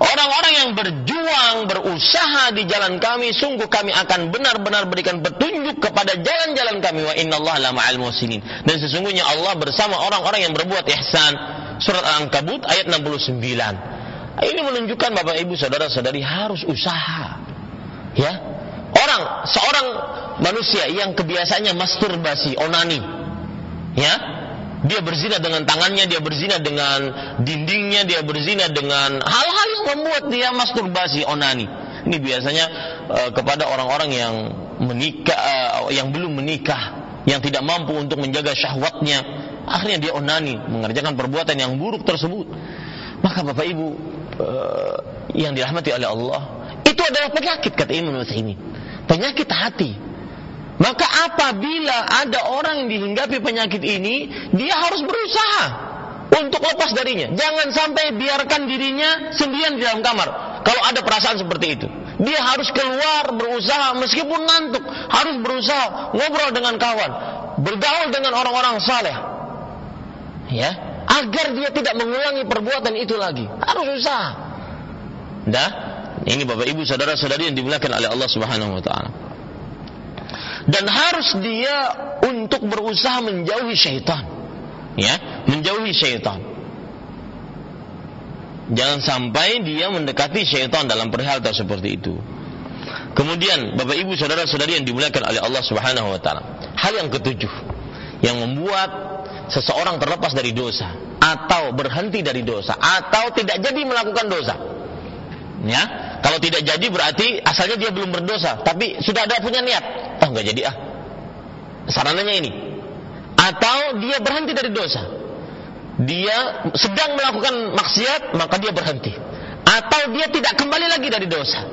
Orang-orang yang berjuang, berusaha di jalan kami, sungguh kami akan benar-benar berikan petunjuk kepada jalan-jalan kami. Wa inna Allah la ma'al musinin. Dan sesungguhnya Allah bersama orang-orang yang berbuat ihsan. Surat Al-Ankabut ayat 69. Ini menunjukkan Bapak Ibu saudara-saudari harus usaha. Ya. Orang, seorang manusia yang kebiasaannya masturbasi, onani. Ya, dia berzina dengan tangannya, dia berzina dengan dindingnya, dia berzina dengan hal-hal yang membuat dia masturbasi onani. Ini biasanya uh, kepada orang-orang yang menikah, uh, yang belum menikah, yang tidak mampu untuk menjaga syahwatnya, akhirnya dia onani, mengerjakan perbuatan yang buruk tersebut. Maka Bapak Ibu uh, yang dirahmati oleh Allah, itu adalah penyakit kata Imam ini, Penyakit hati maka apabila ada orang yang dihinggapi penyakit ini, dia harus berusaha untuk lepas darinya. Jangan sampai biarkan dirinya sendirian di dalam kamar. Kalau ada perasaan seperti itu, dia harus keluar berusaha meskipun ngantuk, harus berusaha ngobrol dengan kawan, bergaul dengan orang-orang saleh. Ya, agar dia tidak mengulangi perbuatan itu lagi. Harus usaha. Dah, ini Bapak Ibu saudara-saudari yang dimuliakan oleh Allah Subhanahu wa taala dan harus dia untuk berusaha menjauhi syaitan. Ya menjauhi syaitan. Jangan sampai dia mendekati syaitan dalam perihal seperti itu. Kemudian Bapak Ibu saudara-saudari yang dimuliakan oleh Allah Subhanahu wa taala. Hal yang ketujuh yang membuat seseorang terlepas dari dosa atau berhenti dari dosa atau tidak jadi melakukan dosa. Ya kalau tidak jadi berarti asalnya dia belum berdosa tapi sudah ada punya niat oh nggak jadi ah. Sarananya ini. Atau dia berhenti dari dosa. Dia sedang melakukan maksiat maka dia berhenti. Atau dia tidak kembali lagi dari dosa.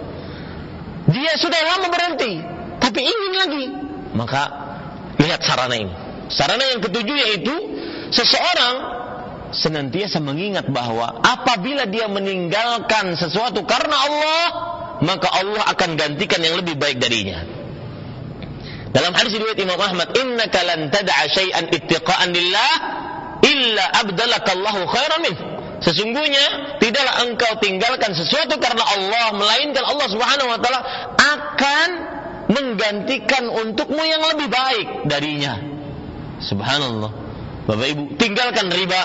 Dia sudah lama berhenti tapi ingin lagi. Maka lihat sarana ini. Sarana yang ketujuh yaitu seseorang senantiasa mengingat bahwa apabila dia meninggalkan sesuatu karena Allah maka Allah akan gantikan yang lebih baik darinya dalam hadis riwayat Imam Ahmad, "Innaka lan tad'a syai'an ittiqa'an lillah illa abdalaka Allahu khairan min." Sesungguhnya tidaklah engkau tinggalkan sesuatu karena Allah melainkan Allah Subhanahu wa taala akan menggantikan untukmu yang lebih baik darinya. Subhanallah. Bapak Ibu, tinggalkan riba,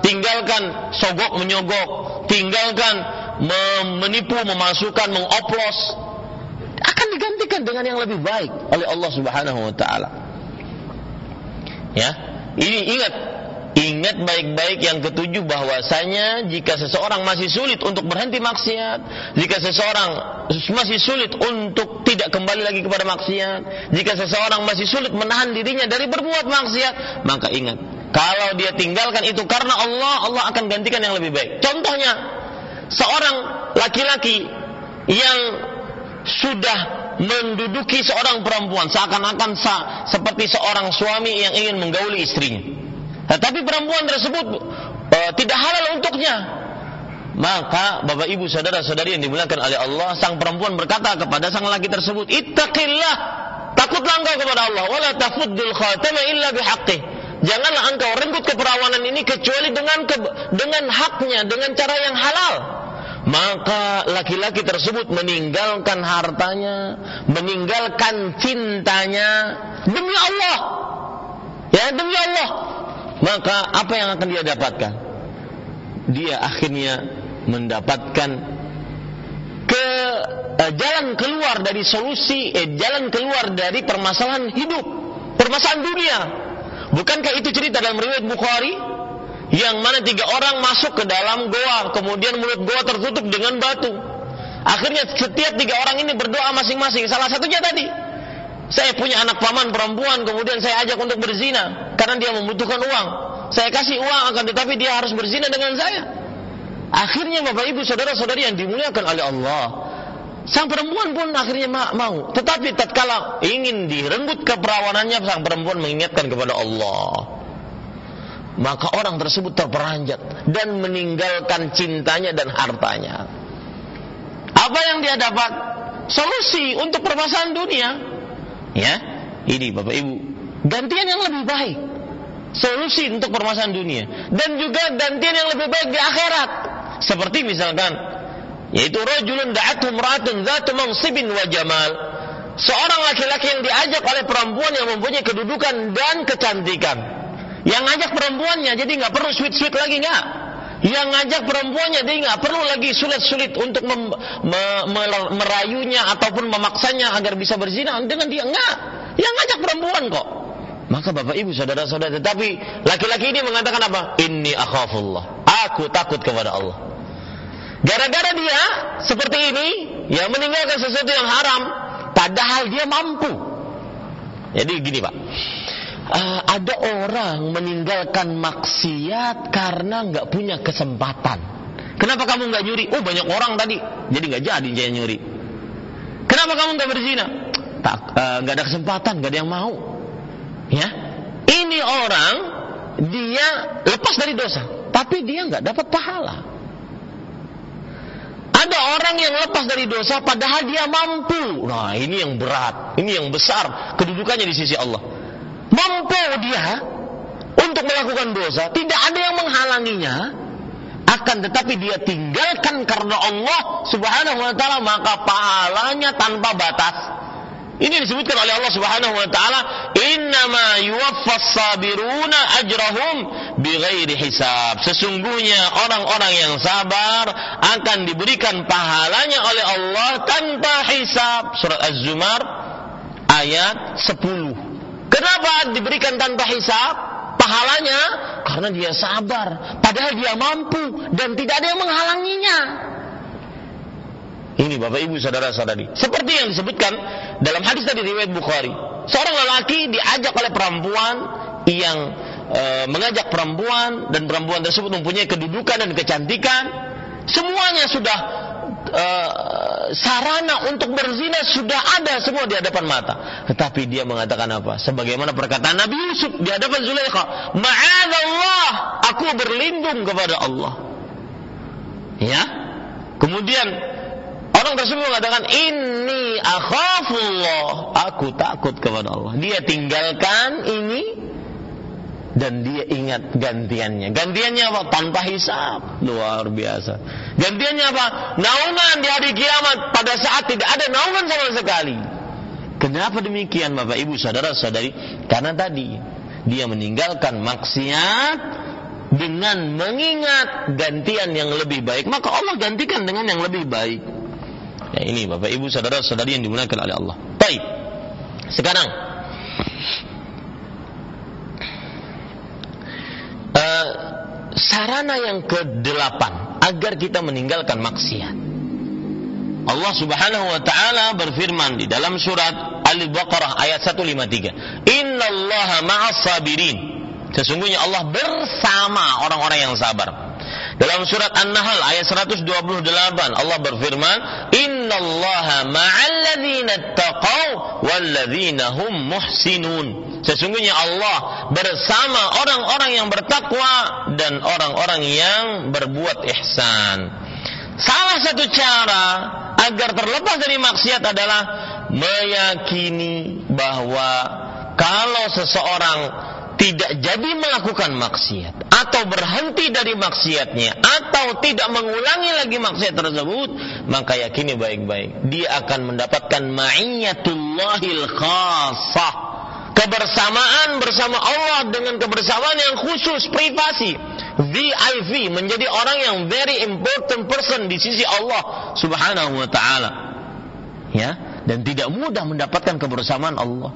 tinggalkan sogok menyogok, tinggalkan menipu, memasukkan, mengoplos, digantikan dengan yang lebih baik oleh Allah Subhanahu wa taala. Ya, ini ingat Ingat baik-baik yang ketujuh bahwasanya jika seseorang masih sulit untuk berhenti maksiat, jika seseorang masih sulit untuk tidak kembali lagi kepada maksiat, jika seseorang masih sulit menahan dirinya dari berbuat maksiat, maka ingat, kalau dia tinggalkan itu karena Allah, Allah akan gantikan yang lebih baik. Contohnya, seorang laki-laki yang sudah menduduki seorang perempuan seakan-akan seperti seorang suami yang ingin menggauli istrinya. Tetapi perempuan tersebut e, tidak halal untuknya. Maka Bapak Ibu saudara-saudari yang dimuliakan oleh Allah, sang perempuan berkata kepada sang laki tersebut, "Ittaqillah, takutlah engkau kepada Allah, wala tafuddul khatama illa bihaqqih." Janganlah engkau renggut keperawanan ini kecuali dengan ke, dengan haknya, dengan cara yang halal maka laki-laki tersebut meninggalkan hartanya, meninggalkan cintanya demi Allah. Ya, demi Allah. Maka apa yang akan dia dapatkan? Dia akhirnya mendapatkan ke eh, jalan keluar dari solusi, eh, jalan keluar dari permasalahan hidup, permasalahan dunia. Bukankah itu cerita dalam riwayat Bukhari? Yang mana tiga orang masuk ke dalam goa, kemudian mulut goa tertutup dengan batu. Akhirnya setiap tiga orang ini berdoa masing-masing. Salah satunya tadi, saya punya anak paman perempuan, kemudian saya ajak untuk berzina karena dia membutuhkan uang. Saya kasih uang akan tetapi dia harus berzina dengan saya. Akhirnya Bapak Ibu saudara-saudari yang dimuliakan oleh Allah, sang perempuan pun akhirnya mau. Tetapi tatkala ingin direnggut keperawanannya, sang perempuan mengingatkan kepada Allah maka orang tersebut terperanjat dan meninggalkan cintanya dan hartanya. Apa yang dia dapat? Solusi untuk permasalahan dunia. Ya, ini Bapak Ibu, gantian yang lebih baik. solusi untuk permasalahan dunia dan juga gantian yang lebih baik di akhirat. Seperti misalkan yaitu rajulun da'atu imra'atun dzatu mansibin wa jamal. Seorang laki-laki yang diajak oleh perempuan yang mempunyai kedudukan dan kecantikan. Yang ngajak perempuannya jadi nggak perlu sweet-sweet lagi nggak. Yang ngajak perempuannya dia nggak perlu lagi sulit-sulit untuk mem, me, me, merayunya ataupun memaksanya agar bisa berzina dengan dia enggak yang ngajak perempuan kok. Maka bapak ibu saudara-saudara tetapi laki-laki ini mengatakan apa? Inni akhafullah. Aku takut kepada Allah. Gara-gara dia seperti ini yang meninggalkan sesuatu yang haram padahal dia mampu. Jadi gini pak uh, ada orang meninggalkan maksiat karena nggak punya kesempatan. Kenapa kamu nggak nyuri? Oh banyak orang tadi, jadi nggak jadi saya nyuri. Kenapa kamu nggak berzina? Tak, eh, nggak uh, ada kesempatan, nggak ada yang mau. Ya, ini orang dia lepas dari dosa, tapi dia nggak dapat pahala. Ada orang yang lepas dari dosa padahal dia mampu. Nah, ini yang berat, ini yang besar kedudukannya di sisi Allah mampu dia untuk melakukan dosa, tidak ada yang menghalanginya, akan tetapi dia tinggalkan karena Allah Subhanahu wa taala maka pahalanya tanpa batas. Ini disebutkan oleh Allah Subhanahu wa taala, "Innama yuwaffas sabiruna ajrahum bighairi hisab." Sesungguhnya orang-orang yang sabar akan diberikan pahalanya oleh Allah tanpa hisab. Surat Az-Zumar ayat 10. Kenapa diberikan tanpa hisap? Pahalanya karena dia sabar, padahal dia mampu dan tidak ada yang menghalanginya. Ini Bapak Ibu saudara-saudari. Seperti yang disebutkan dalam hadis tadi riwayat Bukhari. Seorang lelaki diajak oleh perempuan yang e, mengajak perempuan dan perempuan tersebut mempunyai kedudukan dan kecantikan. Semuanya sudah uh, sarana untuk berzina sudah ada semua di hadapan mata. Tetapi dia mengatakan apa? Sebagaimana perkataan Nabi Yusuf di hadapan Zulaikha, "Ma'adallah, aku berlindung kepada Allah." Ya. Kemudian orang tersebut mengatakan, "Ini akhafullah, aku takut kepada Allah." Dia tinggalkan ini dan dia ingat gantiannya. Gantiannya apa? Tanpa hisap. Luar biasa. Gantiannya apa? Naungan di hari kiamat pada saat tidak ada naungan sama sekali. Kenapa demikian Bapak Ibu saudara-saudari? Karena tadi dia meninggalkan maksiat dengan mengingat gantian yang lebih baik, maka Allah gantikan dengan yang lebih baik. Ya ini Bapak Ibu saudara-saudari yang dimuliakan oleh Allah. Baik. Sekarang uh, sarana yang kedelapan agar kita meninggalkan maksiat. Allah Subhanahu wa taala berfirman di dalam surat Al-Baqarah ayat 153. Innallaha ma'as sabirin. Sesungguhnya Allah bersama orang-orang yang sabar. Dalam surat An-Nahl ayat 128 Allah berfirman, "Innallaha ma'al ladzina taqaw wal ladzina hum muhsinun." Sesungguhnya Allah bersama orang-orang yang bertakwa dan orang-orang yang berbuat ihsan. Salah satu cara agar terlepas dari maksiat adalah meyakini bahwa kalau seseorang tidak jadi melakukan maksiat atau berhenti dari maksiatnya atau tidak mengulangi lagi maksiat tersebut maka yakini baik-baik dia akan mendapatkan ma'iyatullahil khasah kebersamaan bersama Allah dengan kebersamaan yang khusus privasi VIP menjadi orang yang very important person di sisi Allah Subhanahu wa taala. Ya, dan tidak mudah mendapatkan kebersamaan Allah.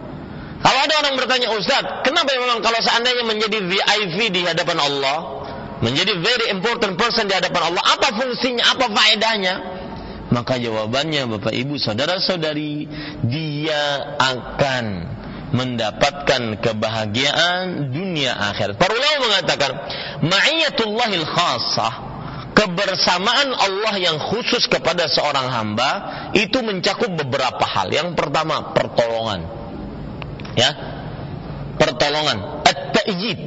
Kalau ada orang bertanya, "Ustaz, kenapa memang kalau seandainya menjadi VIP di hadapan Allah, menjadi very important person di hadapan Allah, apa fungsinya, apa faedahnya?" Maka jawabannya Bapak Ibu, saudara-saudari, dia akan mendapatkan kebahagiaan dunia akhirat. Para ulama mengatakan, ma'iyatullahil khasah, kebersamaan Allah yang khusus kepada seorang hamba itu mencakup beberapa hal. Yang pertama, pertolongan. Ya. Pertolongan, at-ta'yid,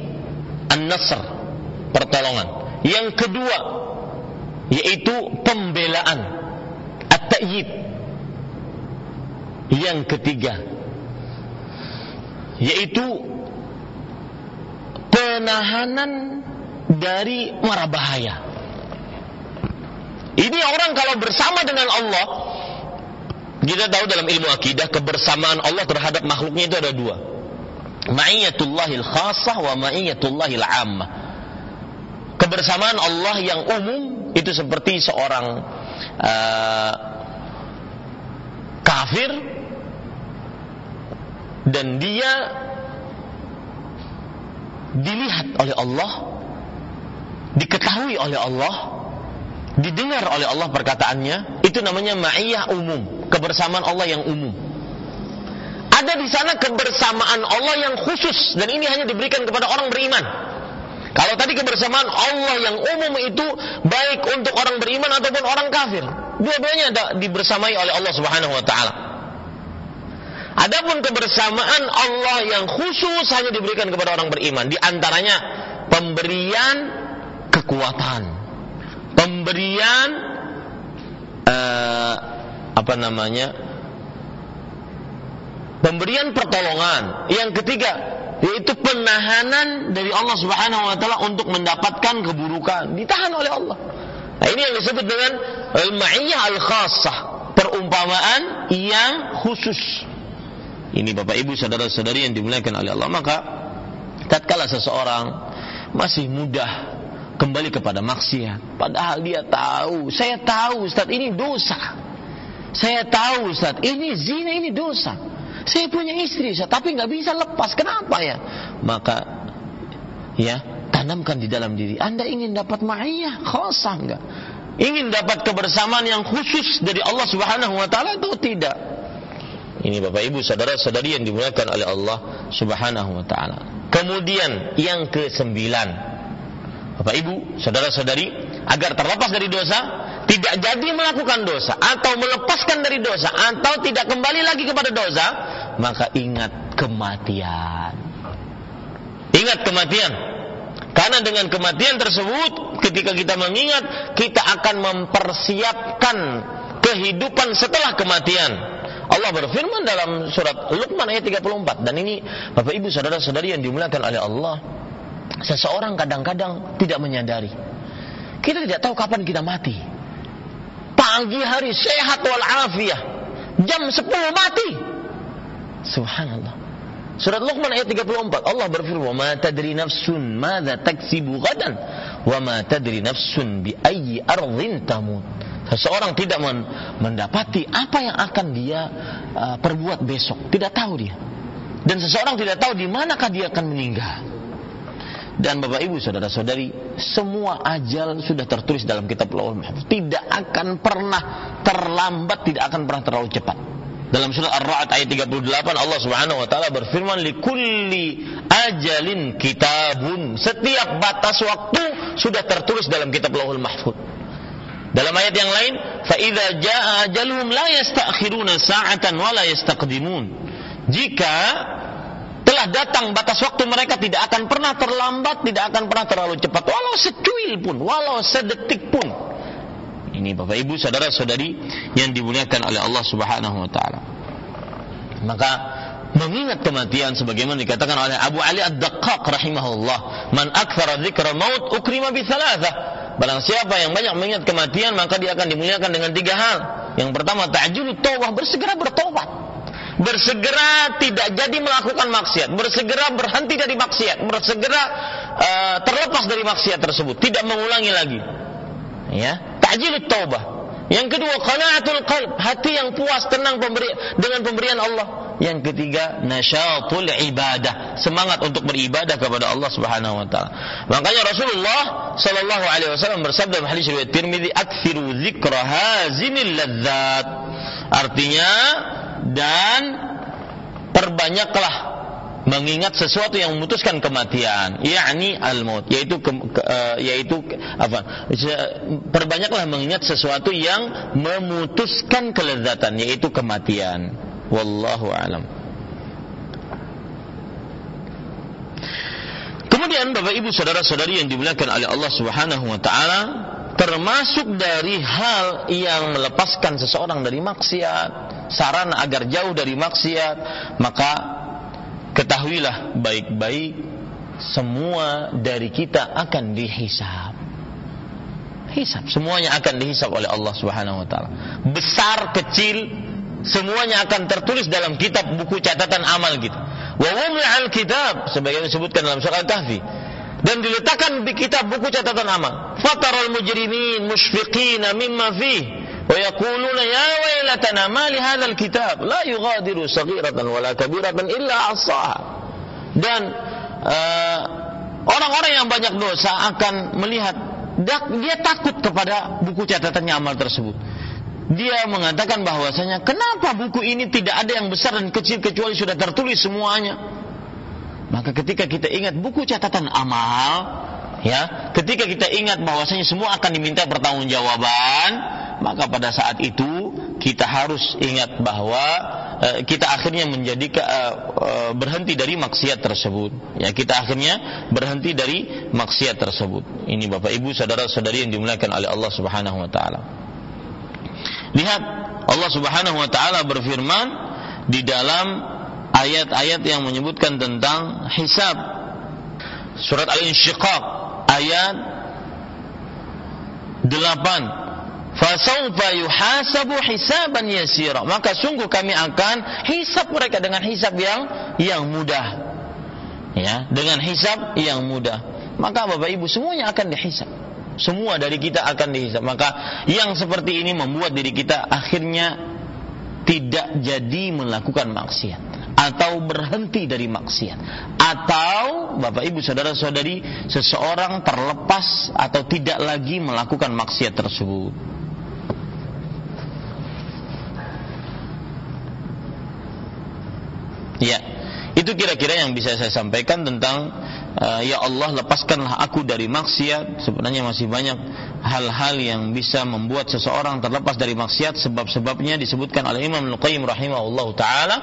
an-nasr, pertolongan. Yang kedua, yaitu pembelaan, at-ta'yid. Yang ketiga, yaitu penahanan dari mara bahaya. Ini orang kalau bersama dengan Allah, kita tahu dalam ilmu akidah kebersamaan Allah terhadap makhluknya itu ada dua. Ma'iyatullahil khasah wa ma'iyatullahil ammah. Kebersamaan Allah yang umum itu seperti seorang uh, kafir dan dia dilihat oleh Allah, diketahui oleh Allah, didengar oleh Allah perkataannya, itu namanya ma'iyah umum, kebersamaan Allah yang umum. Ada di sana kebersamaan Allah yang khusus dan ini hanya diberikan kepada orang beriman. Kalau tadi kebersamaan Allah yang umum itu baik untuk orang beriman ataupun orang kafir. Dua-duanya dibersamai oleh Allah Subhanahu wa taala. Adapun kebersamaan Allah yang khusus hanya diberikan kepada orang beriman. Di antaranya pemberian kekuatan, pemberian uh, apa namanya, pemberian pertolongan. Yang ketiga yaitu penahanan dari Allah Subhanahu wa taala untuk mendapatkan keburukan, ditahan oleh Allah. Nah, ini yang disebut dengan al-ma'iyah al-khassah, perumpamaan yang khusus. Ini Bapak Ibu saudara-saudari yang dimuliakan oleh Allah, maka tatkala seseorang masih mudah kembali kepada maksiat, padahal dia tahu, saya tahu Ustaz ini dosa. Saya tahu Ustaz, ini zina ini dosa. Saya punya istri Ustaz, tapi nggak bisa lepas. Kenapa ya? Maka ya tanamkan di dalam diri. Anda ingin dapat ma'iyah khasah enggak? Ingin dapat kebersamaan yang khusus dari Allah Subhanahu wa taala atau tidak? Ini Bapak Ibu saudara-saudari yang dimuliakan oleh Allah Subhanahu wa taala. Kemudian yang kesembilan, Bapak Ibu, saudara-saudari, agar terlepas dari dosa, tidak jadi melakukan dosa atau melepaskan dari dosa atau tidak kembali lagi kepada dosa, maka ingat kematian. Ingat kematian. Karena dengan kematian tersebut, ketika kita mengingat, kita akan mempersiapkan kehidupan setelah kematian Allah berfirman dalam surat Luqman ayat 34 dan ini Bapak Ibu saudara-saudari yang dimuliakan oleh Allah seseorang kadang-kadang tidak menyadari. Kita tidak tahu kapan kita mati. Pagi hari sehat walafiat. Jam 10 mati. Subhanallah. Surat Luqman ayat 34 Allah berfirman ma tadri nafsun madza taksibu gadan wa ma tadri nafsun bi ayyi ardhin tamut Seseorang tidak mendapati apa yang akan dia uh, perbuat besok, tidak tahu dia. Dan seseorang tidak tahu di manakah dia akan meninggal. Dan Bapak Ibu saudara-saudari, semua ajal sudah tertulis dalam kitab Lauhul Mahfuz. Tidak akan pernah terlambat, tidak akan pernah terlalu cepat. Dalam surat Ar-Ra'd ayat 38 Allah Subhanahu wa taala berfirman likulli ajalin kitabun. Setiap batas waktu sudah tertulis dalam kitab Lauhul Mahfuz. Dalam ayat yang lain, faida jaa ajaluhum la yasta'khiruna sa'atan wa la. Jika telah datang batas waktu mereka tidak akan pernah terlambat, tidak akan pernah terlalu cepat, walau secuil pun, walau sedetik pun. Ini Bapak Ibu, saudara-saudari yang dimuliakan oleh Allah Subhanahu wa taala. Maka mengingat kematian sebagaimana dikatakan oleh Abu Ali Ad-Daqqaq rahimahullah, "Man aktsara dzikra maut ukrima bi thalathah." Barang siapa yang banyak mengingat kematian maka dia akan dimuliakan dengan tiga hal. Yang pertama ta'jil tawbah, bersegera bertobat. Bersegera tidak jadi melakukan maksiat, bersegera berhenti dari maksiat, bersegera uh, terlepas dari maksiat tersebut, tidak mengulangi lagi. Ya, ta'jil tawbah. Yang kedua, qanaatul qalb, hati yang puas, tenang pemberi, dengan pemberian Allah. Yang ketiga, nasyatul ibadah, semangat untuk beribadah kepada Allah Subhanahu wa taala. Makanya Rasulullah sallallahu alaihi wasallam bersabda dalam hadis riwayat Tirmizi, "Aktsiru dzikra hazinil ladzat." Artinya dan perbanyaklah mengingat sesuatu yang memutuskan kematian, yakni al-maut, yaitu ke, ke, uh, yaitu apa? Perbanyaklah mengingat sesuatu yang memutuskan kelezatan, yaitu kematian. Wallahu alam. Kemudian Bapak Ibu saudara-saudari yang dimuliakan oleh Allah Subhanahu wa taala, termasuk dari hal yang melepaskan seseorang dari maksiat, saran agar jauh dari maksiat, maka ketahuilah baik-baik semua dari kita akan dihisab. Hisab, semuanya akan dihisab oleh Allah Subhanahu wa taala. Besar, kecil, semuanya akan tertulis dalam kitab buku catatan amal kita. Wa wumi'al kitab sebagaimana disebutkan dalam surah Al-Kahfi dan diletakkan di kitab buku catatan amal. Fataral mujrimin mushfiqina mimma fihi wa yaquluna ya waylatana ma li hadzal kitab la yughadiru saghiratan wala kabiratan illa ahsaha. Dan uh, orang-orang yang banyak dosa akan melihat dia takut kepada buku catatannya amal tersebut. Dia mengatakan bahwasanya kenapa buku ini tidak ada yang besar dan kecil kecuali sudah tertulis semuanya. Maka ketika kita ingat buku catatan amal, ya, ketika kita ingat bahwasanya semua akan diminta pertanggungjawaban, maka pada saat itu kita harus ingat bahwa uh, kita akhirnya menjadi uh, uh, berhenti dari maksiat tersebut. Ya, kita akhirnya berhenti dari maksiat tersebut. Ini Bapak Ibu, saudara-saudari yang dimuliakan oleh Allah Subhanahu wa taala. Lihat Allah Subhanahu wa taala berfirman di dalam ayat-ayat yang menyebutkan tentang hisab. Surat Al-Insyiqaq ayat 8. Fasawfa yuhasabu hisaban yasira. Maka sungguh kami akan hisab mereka dengan hisab yang yang mudah. Ya, dengan hisab yang mudah. Maka Bapak Ibu semuanya akan dihisab. Semua dari kita akan dihisab. Maka yang seperti ini membuat diri kita akhirnya tidak jadi melakukan maksiat atau berhenti dari maksiat atau Bapak Ibu saudara-saudari seseorang terlepas atau tidak lagi melakukan maksiat tersebut Ya, itu kira-kira yang bisa saya sampaikan tentang uh, ya Allah lepaskanlah aku dari maksiat. Sebenarnya masih banyak hal-hal yang bisa membuat seseorang terlepas dari maksiat sebab-sebabnya disebutkan oleh Imam Al-Qayyim rahimahullah taala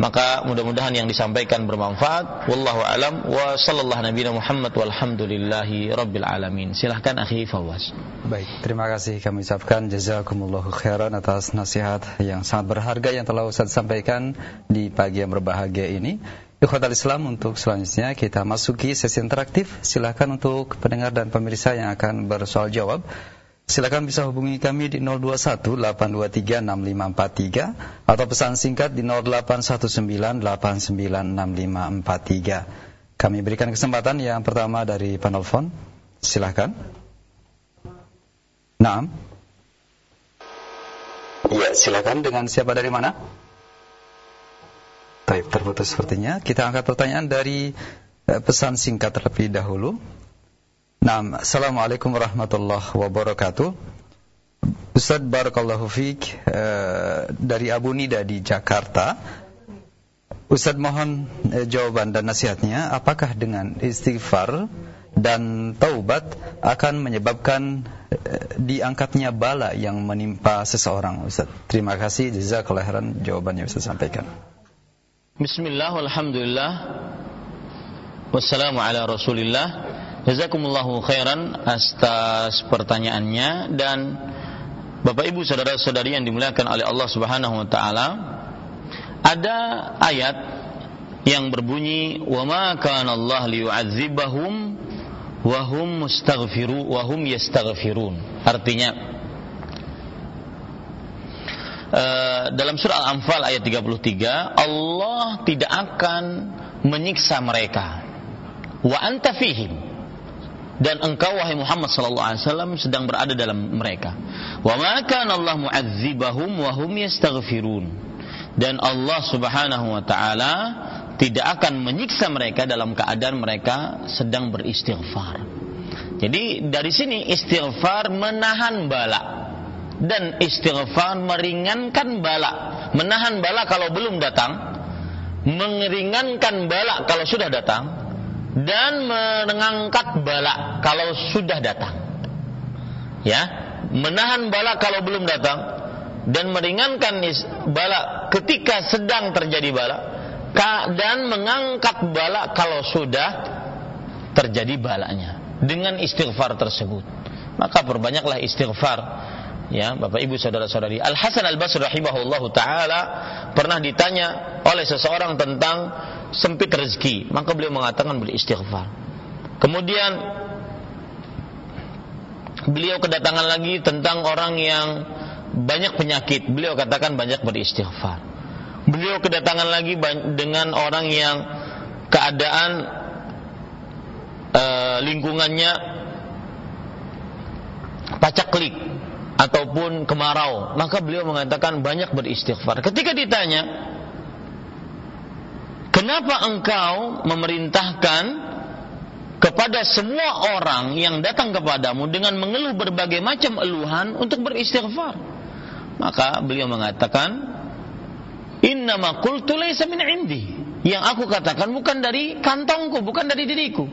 maka mudah-mudahan yang disampaikan bermanfaat. Wallahu alam. Wa sallallahu nabi Muhammad walhamdulillahi rabbil alamin. Silahkan akhi Fawaz. Baik terima kasih kami ucapkan jazakumullahu khairan atas nasihat yang sangat berharga yang telah Ustaz sampaikan di pagi yang berbahagia ini. Ikhwatal Islam untuk selanjutnya kita masuki sesi interaktif. Silakan untuk pendengar dan pemirsa yang akan bersoal jawab Silakan bisa hubungi kami di 0218236543 atau pesan singkat di 0819896543. Kami berikan kesempatan yang pertama dari penelpon. Silakan. Naam. Ya, silakan dengan siapa dari mana? Baik, terputus sepertinya. Kita angkat pertanyaan dari eh, pesan singkat terlebih dahulu. Nah, Assalamualaikum warahmatullahi wabarakatuh. Ustaz Barakallahu Fik uh, dari Abu Nida di Jakarta. Ustaz mohon uh, jawaban dan nasihatnya, apakah dengan istighfar dan taubat akan menyebabkan uh, diangkatnya bala yang menimpa seseorang Ustaz? Terima kasih jazakallahu khairan jawabannya Ustaz sampaikan. Bismillah walhamdulillah wassalamu ala Jazakumullahu khairan atas pertanyaannya. Dan Bapak Ibu saudara-saudari yang dimuliakan oleh Allah Subhanahu wa taala ada ayat yang berbunyi wa ma kana Allah liyu'adzibahum wa hum mustaghfiru wa hum yastaghfirun. Artinya uh, dalam surah Al-Anfal ayat 33 Allah tidak akan menyiksa mereka. Wa anta fihim dan engkau wahai Muhammad sallallahu alaihi wasallam sedang berada dalam mereka. Wa ma kana Allah mu'adzibahum wa hum yastaghfirun. Dan Allah Subhanahu wa taala tidak akan menyiksa mereka dalam keadaan mereka sedang beristighfar. Jadi dari sini istighfar menahan bala dan istighfar meringankan bala. Menahan bala kalau belum datang, meringankan bala kalau sudah datang, dan mengangkat bala kalau sudah datang. Ya, menahan bala kalau belum datang dan meringankan bala ketika sedang terjadi bala dan mengangkat bala kalau sudah terjadi balanya dengan istighfar tersebut. Maka perbanyaklah istighfar ya Bapak Ibu saudara-saudari. Al Hasan Al Basri rahimahullahu taala pernah ditanya oleh seseorang tentang sempit rezeki. Maka beliau mengatakan beristighfar kemudian beliau kedatangan lagi tentang orang yang banyak penyakit. Beliau katakan banyak beristighfar beliau kedatangan lagi dengan orang yang keadaan uh, lingkungannya pacaklik ataupun kemarau, maka beliau mengatakan banyak beristighfar. Ketika ditanya, "Kenapa engkau memerintahkan kepada semua orang yang datang kepadamu dengan mengeluh berbagai macam eluhan untuk beristighfar?" Maka beliau mengatakan, "Innama qultu laysa min indi." Yang aku katakan bukan dari kantongku, bukan dari diriku.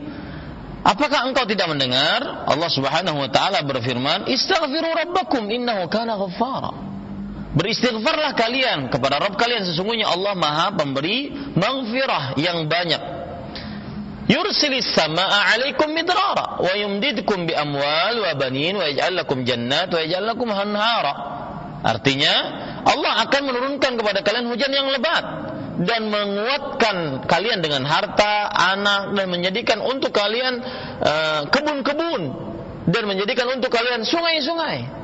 Apakah engkau tidak mendengar? Allah Subhanahu wa taala berfirman, "Istaghfiru rabbakum innahu kana ghaffara." Beristighfarlah kalian kepada Rabb kalian sesungguhnya Allah Maha pemberi maghfirah yang banyak. Yursilis samaa 'alaikum midrara wa yumdidkum bi amwal wa banin wa yaj'al lakum jannat wa yaj'al lakum anhara. Artinya, Allah akan menurunkan kepada kalian hujan yang lebat dan menguatkan kalian dengan harta, anak dan menjadikan untuk kalian eh, kebun-kebun dan menjadikan untuk kalian sungai-sungai.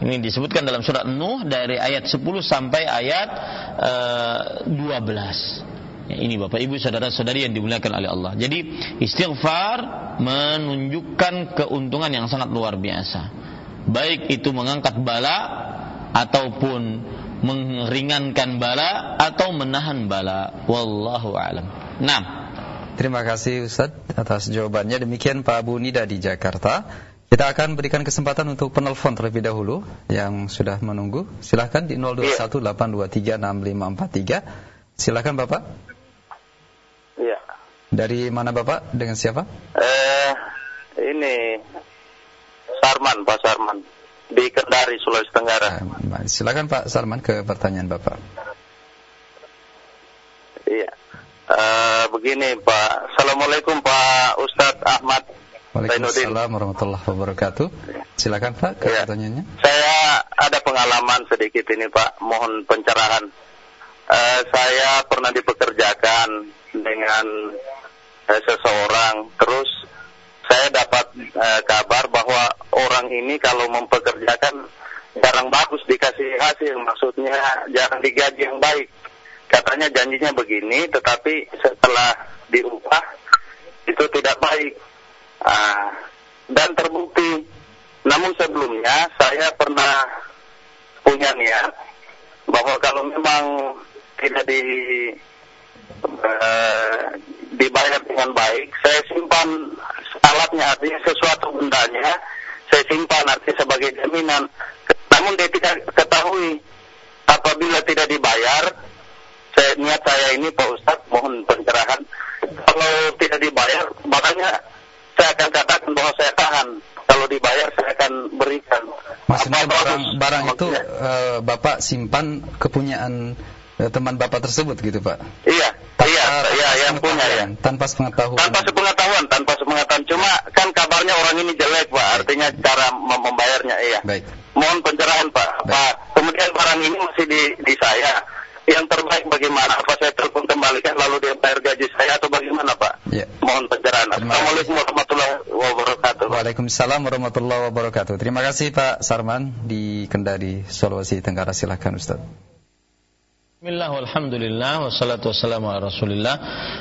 Ini disebutkan dalam surat Nuh dari ayat 10 sampai ayat uh, eh, 12. Ya, ini Bapak Ibu saudara-saudari yang dimuliakan oleh Allah. Jadi istighfar menunjukkan keuntungan yang sangat luar biasa. Baik itu mengangkat bala ataupun meringankan bala atau menahan bala. Wallahu alam. Nah, terima kasih Ustaz atas jawabannya. Demikian Pak Abu Nida di Jakarta. Kita akan berikan kesempatan untuk penelpon terlebih dahulu yang sudah menunggu. Silahkan di 0218236543. Silahkan Bapak. Iya. Dari mana Bapak? Dengan siapa? Eh, ini Sarman, Pak Sarman di Kendari, Sulawesi Tenggara. Nah, silakan Pak Salman ke pertanyaan Bapak. Iya. Uh, begini Pak. Assalamualaikum Pak Ustadz Ahmad. Waalaikumsalam warahmatullahi wabarakatuh. Silakan Pak ke ya. pertanyaannya. Saya ada pengalaman sedikit ini Pak. Mohon pencerahan. Uh, saya pernah dipekerjakan dengan uh, seseorang. Terus saya dapat uh, kabar bahwa ini kalau mempekerjakan jarang bagus dikasih hasil, maksudnya jarang digaji yang baik. Katanya janjinya begini, tetapi setelah diubah itu tidak baik. Uh, dan terbukti. Namun sebelumnya saya pernah punya niat bahwa kalau memang tidak di uh, dibayar dengan baik, saya simpan alatnya artinya sesuatu bendanya saya simpan artinya sebagai jaminan. Namun dia tidak ketahui apabila tidak dibayar, saya niat saya ini Pak Ustadz mohon pencerahan. Kalau tidak dibayar, makanya saya akan katakan bahwa saya tahan. Kalau dibayar saya akan berikan. Maksudnya barang, barang itu uh, Bapak simpan kepunyaan uh, teman Bapak tersebut gitu Pak? Iya, iya, iya yang punya ya. Tanpa sepengetahuan. Tanpa sepengetahuan, tanpa sepengetahuan. Cuma kan kabarnya orang ini jelek, Pak. Artinya cara membayarnya, iya. Baik. Mohon pencerahan, Pak. Baik. Pak, kemudian barang ini masih di, di saya. Yang terbaik bagaimana? Apa saya telepon kembalikan lalu dia bayar gaji saya atau bagaimana, Pak? Ya. Mohon pencerahan. Assalamualaikum warahmatullahi wabarakatuh. Waalaikumsalam warahmatullahi wabarakatuh. Terima kasih Pak Sarman di Kendari, Sulawesi Tenggara. Silahkan Ustaz. Bismillah, alhamdulillah, wassalatu wassalamu ala rasulillah.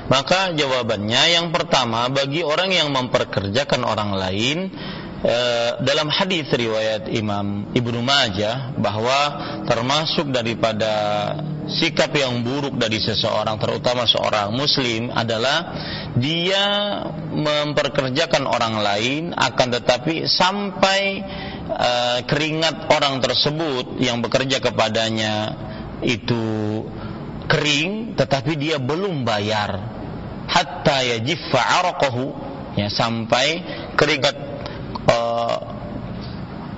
Maka jawabannya yang pertama Bagi orang yang memperkerjakan orang lain eh, Dalam hadis riwayat Imam Ibnu Majah Bahwa termasuk daripada sikap yang buruk dari seseorang Terutama seorang muslim adalah Dia memperkerjakan orang lain Akan tetapi sampai eh, keringat orang tersebut Yang bekerja kepadanya itu kering tetapi dia belum bayar. Hatta yajiffa araqahu ya sampai keringat uh,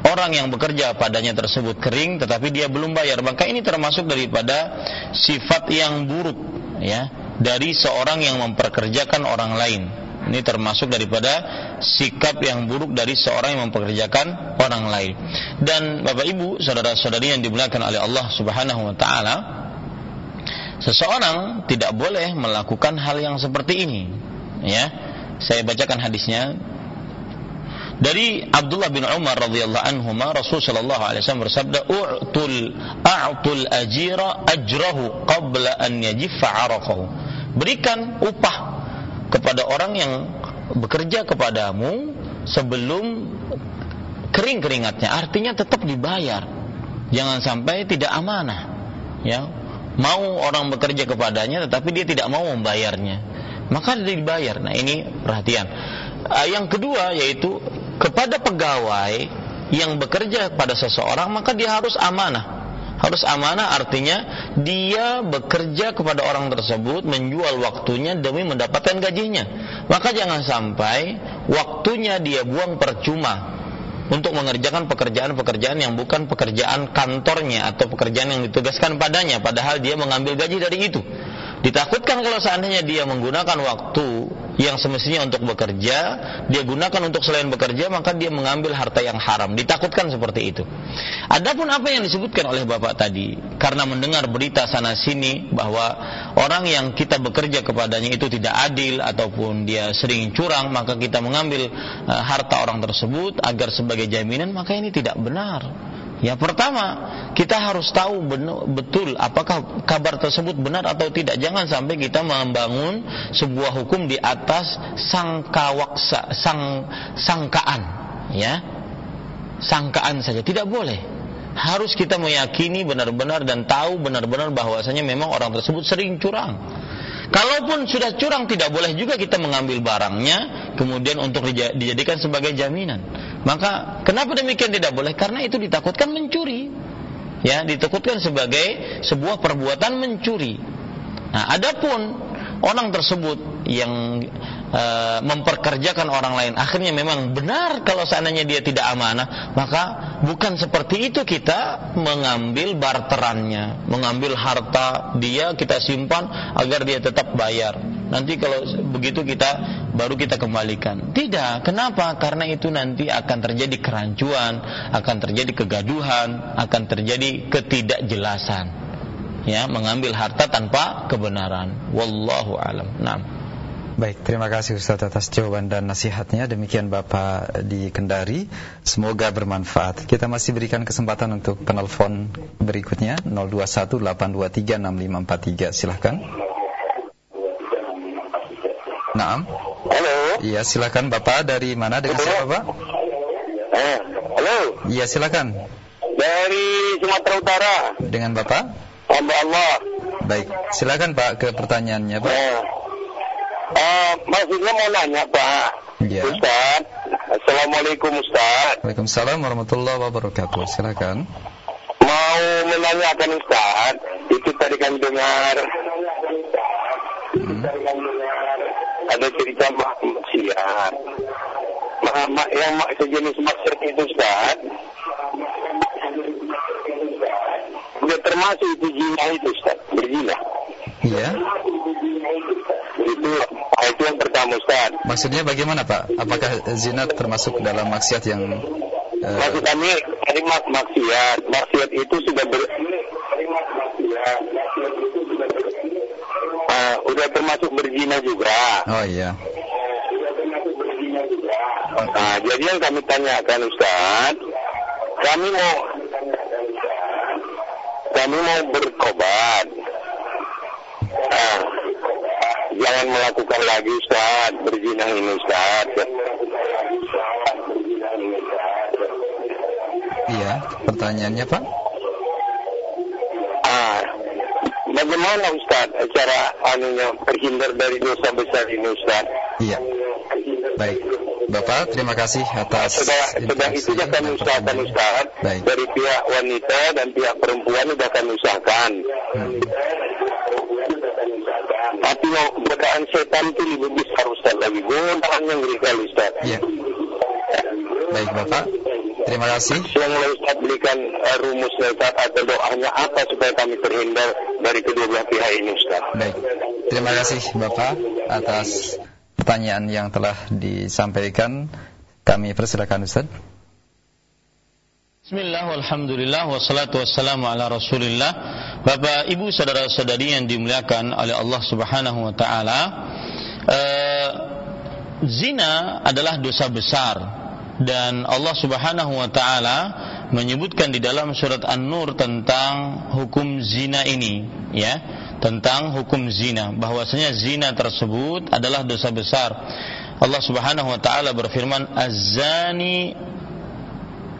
orang yang bekerja padanya tersebut kering tetapi dia belum bayar. Maka ini termasuk daripada sifat yang buruk ya dari seorang yang memperkerjakan orang lain Ini termasuk daripada sikap yang buruk dari seorang yang mempekerjakan orang lain. Dan Bapak Ibu, saudara-saudari yang dimuliakan oleh Allah Subhanahu wa taala, seseorang tidak boleh melakukan hal yang seperti ini. Ya. Saya bacakan hadisnya dari Abdullah bin Umar radhiyallahu anhu Rasul sallallahu alaihi wasallam bersabda u'tul a'tul ajira ajrahu qabla an yajiffa 'araqahu berikan upah kepada orang yang bekerja kepadamu sebelum kering keringatnya artinya tetap dibayar. Jangan sampai tidak amanah ya. Mau orang bekerja kepadanya tetapi dia tidak mau membayarnya. Maka dibayar. Nah ini perhatian. Uh, yang kedua yaitu kepada pegawai yang bekerja pada seseorang maka dia harus amanah. Harus amanah artinya dia bekerja kepada orang tersebut menjual waktunya demi mendapatkan gajinya. Maka jangan sampai waktunya dia buang percuma untuk mengerjakan pekerjaan-pekerjaan yang bukan pekerjaan kantornya atau pekerjaan yang ditugaskan padanya padahal dia mengambil gaji dari itu. Ditakutkan kalau seandainya dia menggunakan waktu yang semestinya untuk bekerja, dia gunakan untuk selain bekerja, maka dia mengambil harta yang haram. Ditakutkan seperti itu. Adapun apa yang disebutkan oleh Bapak tadi, karena mendengar berita sana sini bahwa orang yang kita bekerja kepadanya itu tidak adil ataupun dia sering curang, maka kita mengambil uh, harta orang tersebut agar sebagai jaminan, maka ini tidak benar. Ya pertama, kita harus tahu betul apakah kabar tersebut benar atau tidak. Jangan sampai kita membangun sebuah hukum di atas sangkawaksa, sang, sangkaan, ya. Sangkaan saja tidak boleh. Harus kita meyakini benar-benar dan tahu benar-benar bahwasanya memang orang tersebut sering curang. Kalaupun sudah curang tidak boleh juga kita mengambil barangnya kemudian untuk dijadikan sebagai jaminan. Maka kenapa demikian tidak boleh? Karena itu ditakutkan mencuri. Ya, ditakutkan sebagai sebuah perbuatan mencuri. Nah, adapun orang tersebut yang e, memperkerjakan orang lain. Akhirnya memang benar kalau seandainya dia tidak amanah maka bukan seperti itu kita mengambil barterannya mengambil harta dia kita simpan agar dia tetap bayar. Nanti kalau begitu kita baru kita kembalikan. Tidak. Kenapa? Karena itu nanti akan terjadi kerancuan akan terjadi kegaduhan akan terjadi ketidakjelasan. Ya mengambil harta tanpa kebenaran. Wallahu alam. Nah Baik, terima kasih Ustaz atas jawaban dan nasihatnya. Demikian Bapak di Kendari. Semoga bermanfaat. Kita masih berikan kesempatan untuk penelpon berikutnya 0218236543. Silahkan. Naam. Halo. Iya, silakan Bapak dari mana dengan siapa, Pak? Eh, halo. Iya, silakan. Dari Sumatera Utara. Dengan Bapak? Hamba Allah. Baik, silakan Pak ke pertanyaannya, Pak. Eh, uh, maksudnya mau nanya Pak. Iya. Ustaz. Assalamualaikum Ustaz. Waalaikumsalam warahmatullahi wabarakatuh. Silakan. Mau menanyakan Ustaz, itu tadi kan dengar Hmm. ada cerita maksiat. Ma- ma- yang mak- sejenis maksiat itu Ustaz, udah termasuk itu zina itu Ustaz, berzina. Iya. Itu, ah, itu yang pertama Ustaz. Maksudnya bagaimana, Pak? Apakah zina termasuk dalam maksiat yang eh, Maksud kami, tadi mak maksiat, maksiat itu sudah ber... Ah, udah termasuk berzina juga. Oh iya. Nah, jadi yang kami tanyakan Ustaz, kami mau kami mau bertobat. Nah, jangan melakukan lagi Ustaz, berzina ini Ustaz. Iya, pertanyaannya, Pak? Ah, bagaimana Ustaz cara anunya terhindar dari dosa besar ini Ustaz? Iya. Baik. Bapak, terima kasih atas Sudah, sudah itu sudah kami usahakan. Ustaz. Baik. Dari pihak wanita dan pihak perempuan sudah kami usahakan. Hmm. Mau godaan setan itu lebih besar Ustaz lagi. Godaan yang ngeri kali Ustaz. Iya. Baik, Bapak. Terima kasih. Yang Ustaz berikan uh, rumusnya Ustaz atau doanya apa supaya kami terhindar dari kedua belah pihak ini Ustaz. Baik. Terima kasih Bapak atas pertanyaan yang telah disampaikan. Kami persilakan Ustaz. Bismillah, walhamdulillah, wassalatu wassalamu ala rasulillah. Bapak, ibu, saudara-saudari yang dimuliakan oleh Allah subhanahu wa ta'ala. Uh, Zina adalah dosa besar. Dan Allah subhanahu wa ta'ala menyebutkan di dalam surat An-Nur tentang hukum zina ini ya. Tentang hukum zina. Bahwasanya zina tersebut adalah dosa besar. Allah Subhanahu wa taala berfirman az-zani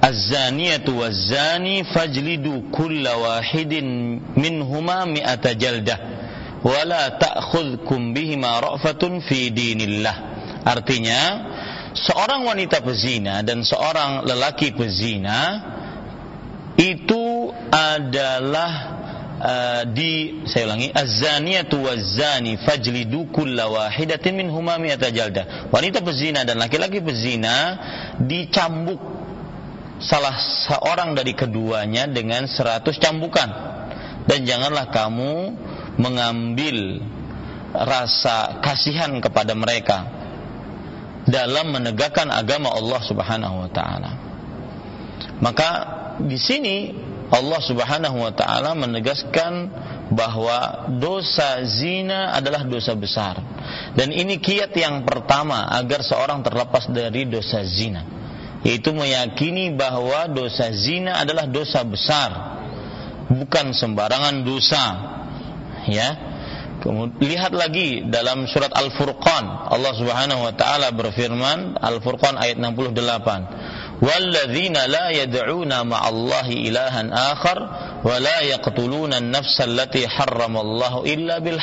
Az-zaniyatu waz-zani fajlidu kulla wahidin minhuma mi'ata jaldah wa la ta'khudhukum bihima ra'fatun fi dinillah. Artinya, seorang wanita pezina dan seorang lelaki pezina itu adalah uh, di saya ulangi az-zaniyatu fajlidu kulla wahidatin minhuma mi'ata jaldah. Wanita pezina dan laki-laki pezina dicambuk salah seorang dari keduanya dengan seratus cambukan dan janganlah kamu mengambil rasa kasihan kepada mereka dalam menegakkan agama Allah Subhanahu wa taala. Maka di sini Allah Subhanahu wa taala menegaskan bahwa dosa zina adalah dosa besar. Dan ini kiat yang pertama agar seorang terlepas dari dosa zina yaitu meyakini bahwa dosa zina adalah dosa besar bukan sembarangan dosa. Ya. Lihat lagi dalam surat Al-Furqan. Allah Subhanahu wa taala berfirman Al-Furqan ayat 68 walladzina la yad'una ma'allahi ilahan akhar wa la yaqtuluna an-nafsa allati harramallahu illa bil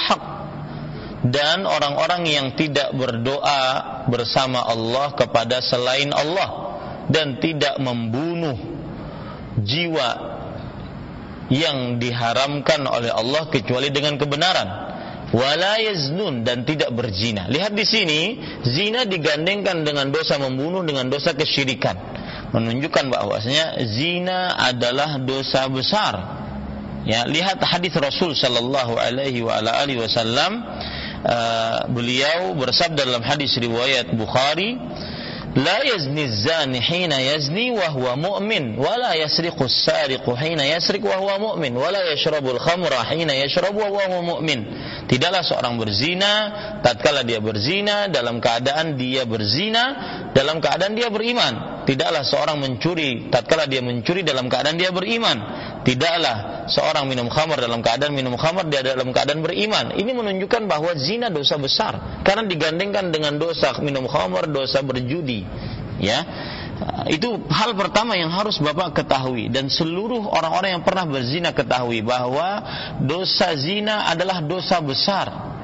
dan orang-orang yang tidak berdoa bersama Allah kepada selain Allah dan tidak membunuh jiwa yang diharamkan oleh Allah kecuali dengan kebenaran wala yaznun dan tidak berzina. Lihat di sini, zina digandengkan dengan dosa membunuh dengan dosa kesyirikan. Menunjukkan bahwasanya zina adalah dosa besar. Ya, lihat hadis Rasul sallallahu alaihi wasallam uh, beliau bersabda dalam hadis riwayat Bukhari لا يزني الزاني حين يزني وهو مؤمن ولا يسرق السارق حين يسرق وهو مؤمن ولا يشرب الخمر حين يشرب وهو مؤمن tidaklah seorang berzina tatkala dia berzina dalam keadaan dia berzina dalam keadaan dia beriman tidaklah seorang mencuri tatkala dia mencuri dalam keadaan dia beriman. Tidaklah seorang minum khamar dalam keadaan minum khamar dia dalam keadaan beriman. Ini menunjukkan bahwa zina dosa besar. Karena digandengkan dengan dosa minum khamar dosa berjudi. Ya. Itu hal pertama yang harus Bapak ketahui. Dan seluruh orang-orang yang pernah berzina ketahui bahwa dosa zina adalah dosa besar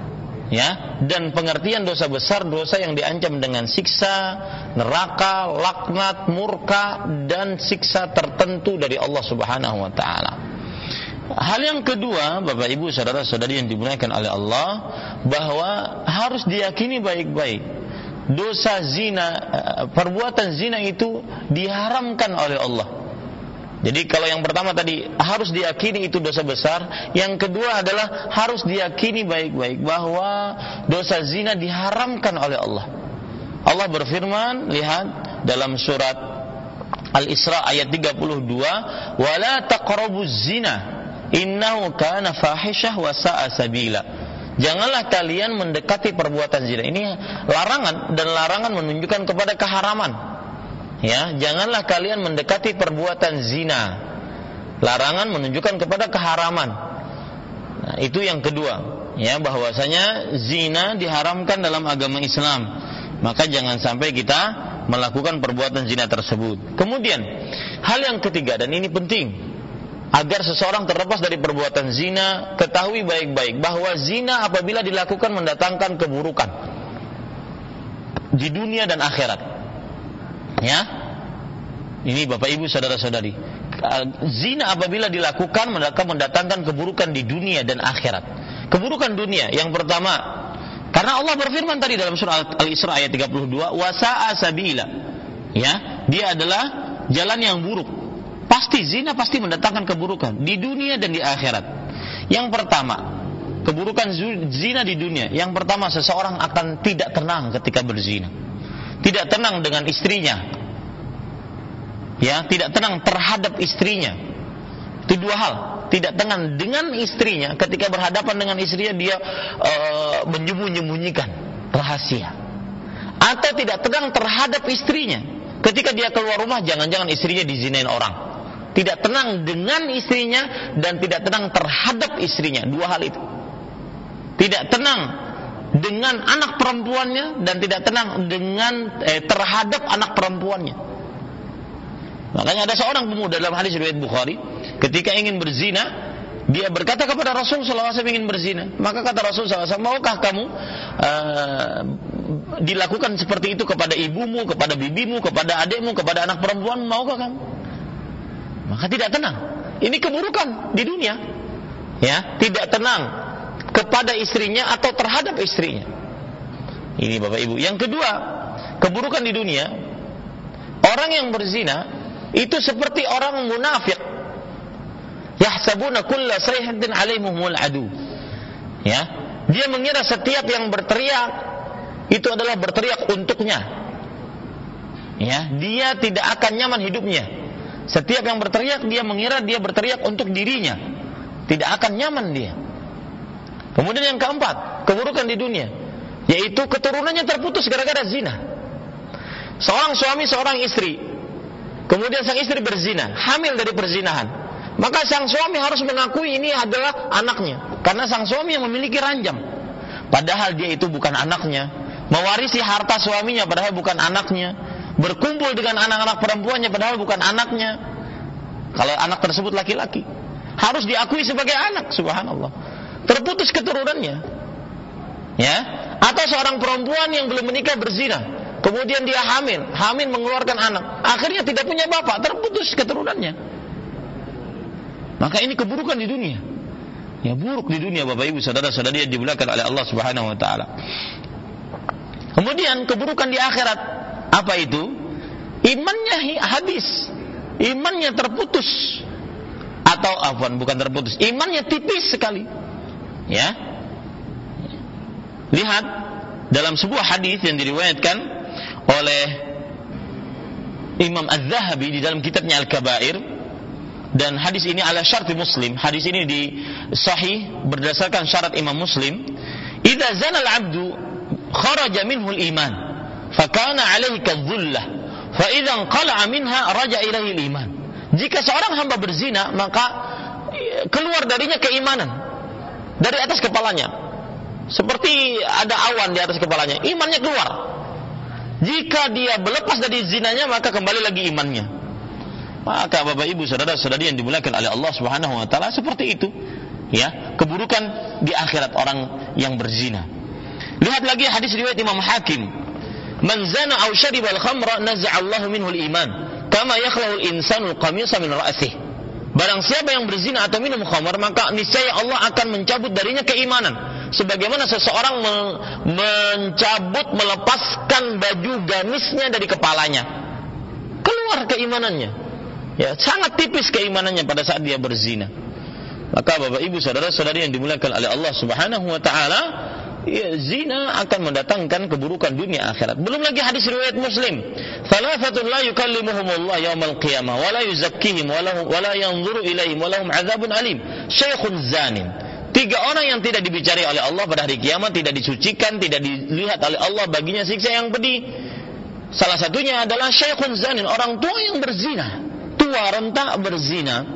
ya dan pengertian dosa besar dosa yang diancam dengan siksa neraka laknat murka dan siksa tertentu dari Allah Subhanahu wa taala Hal yang kedua, Bapak Ibu, saudara-saudari yang dimuliakan oleh Allah, bahwa harus diyakini baik-baik dosa zina, eh, perbuatan zina itu diharamkan oleh Allah. Jadi kalau yang pertama tadi harus diyakini itu dosa besar, yang kedua adalah harus diyakini baik-baik bahwa dosa zina diharamkan oleh Allah. Allah berfirman, lihat dalam surat Al-Isra ayat 32, "Wala taqrabuz zina, innahu kana fahishah wa sa'a sabila." Janganlah kalian mendekati perbuatan zina. Ini larangan dan larangan menunjukkan kepada keharaman. Ya, janganlah kalian mendekati perbuatan zina. Larangan menunjukkan kepada keharaman. Nah, itu yang kedua. Ya, bahwasanya zina diharamkan dalam agama Islam. Maka jangan sampai kita melakukan perbuatan zina tersebut. Kemudian, hal yang ketiga dan ini penting agar seseorang terlepas dari perbuatan zina, ketahui baik-baik bahwa zina apabila dilakukan mendatangkan keburukan di dunia dan akhirat. Ya. Ini Bapak Ibu saudara-saudari. Zina apabila dilakukan mendatangkan keburukan di dunia dan akhirat. Keburukan dunia yang pertama karena Allah berfirman tadi dalam surah Al-Isra ayat 32, "Wasa'a sabila." Ya, dia adalah jalan yang buruk Pasti zina pasti mendatangkan keburukan di dunia dan di akhirat. Yang pertama, keburukan zina di dunia. Yang pertama seseorang akan tidak tenang ketika berzina. Tidak tenang dengan istrinya. Ya, tidak tenang terhadap istrinya. Itu dua hal. Tidak tenang dengan istrinya ketika berhadapan dengan istrinya dia uh, menyembunyikan rahasia. Atau tidak tenang terhadap istrinya ketika dia keluar rumah jangan-jangan istrinya dizinain orang tidak tenang dengan istrinya dan tidak tenang terhadap istrinya. Dua hal itu. Tidak tenang dengan anak perempuannya dan tidak tenang dengan eh, terhadap anak perempuannya. Makanya ada seorang pemuda dalam hadis riwayat Bukhari ketika ingin berzina dia berkata kepada Rasul SAW ingin berzina maka kata Rasul SAW maukah kamu uh, dilakukan seperti itu kepada ibumu kepada bibimu kepada adikmu kepada anak perempuan maukah kamu maka tidak tenang. Ini keburukan di dunia. Ya, tidak tenang kepada istrinya atau terhadap istrinya. Ini Bapak Ibu. Yang kedua, keburukan di dunia orang yang berzina itu seperti orang munafik. Yahsabuna kulla sayhatin alaihimul adu. Ya, dia mengira setiap yang berteriak itu adalah berteriak untuknya. Ya, dia tidak akan nyaman hidupnya setiap yang berteriak dia mengira dia berteriak untuk dirinya. Tidak akan nyaman dia. Kemudian yang keempat, keburukan di dunia, yaitu keturunannya terputus gara-gara zina. Seorang suami, seorang istri, kemudian sang istri berzina, hamil dari perzinahan. Maka sang suami harus mengakui ini adalah anaknya, karena sang suami yang memiliki ranjang. Padahal dia itu bukan anaknya, mewarisi harta suaminya padahal bukan anaknya, berkumpul dengan anak-anak perempuannya padahal bukan anaknya. Kalau anak tersebut laki-laki, harus diakui sebagai anak, subhanallah. Terputus keturunannya. Ya, atau seorang perempuan yang belum menikah berzina, kemudian dia hamil, hamil mengeluarkan anak, akhirnya tidak punya bapak, terputus keturunannya. Maka ini keburukan di dunia. Ya buruk di dunia Bapak Ibu saudara-saudari yang dimuliakan oleh Allah Subhanahu wa taala. Kemudian keburukan di akhirat apa itu? Imannya habis. Imannya terputus. Atau afwan bukan terputus. Imannya tipis sekali. Ya. Lihat dalam sebuah hadis yang diriwayatkan oleh Imam Az-Zahabi di dalam kitabnya Al-Kabair dan hadis ini ala syarti Muslim. Hadis ini di sahih berdasarkan syarat Imam Muslim. Idza zana al-'abdu kharaja minhu al-iman fakana alaihi kadzullah fa idzan qala'a minha raja ilaihi iman jika seorang hamba berzina maka keluar darinya keimanan dari atas kepalanya. Seperti ada awan di atas kepalanya. Imannya keluar. Jika dia berlepas dari zinanya maka kembali lagi imannya. Maka Bapak Ibu saudara-saudari yang dimuliakan oleh Allah Subhanahu wa taala seperti itu. Ya keburukan di akhirat orang yang berzina. Lihat lagi hadis riwayat Imam Hakim. Man zana aw shariba al-khamra naza'a Allahu minhu al-iman. Kama yakhlahu al-insanu al-qamisa min ra'sih. Barang siapa yang berzina atau minum khamar maka niscaya Allah akan mencabut darinya keimanan sebagaimana seseorang mencabut melepaskan baju gamisnya dari kepalanya. Keluar keimanannya. Ya, sangat tipis keimanannya pada saat dia berzina. Maka Bapak Ibu saudara-saudari yang dimuliakan oleh Allah Subhanahu wa taala, ya, zina akan mendatangkan keburukan dunia akhirat. Belum lagi hadis riwayat Muslim. Thalathatun la yukallimuhumullah yaumal qiyamah wa la yuzakkihim wa, lahum, wa la yanzuru ilaihim wa lahum azabun alim. Syekhun zanin. Tiga orang yang tidak dibicari oleh Allah pada hari kiamat, tidak disucikan, tidak dilihat oleh Allah baginya siksa yang pedih. Salah satunya adalah syekhun zanin, orang tua yang berzina. Tua renta berzina.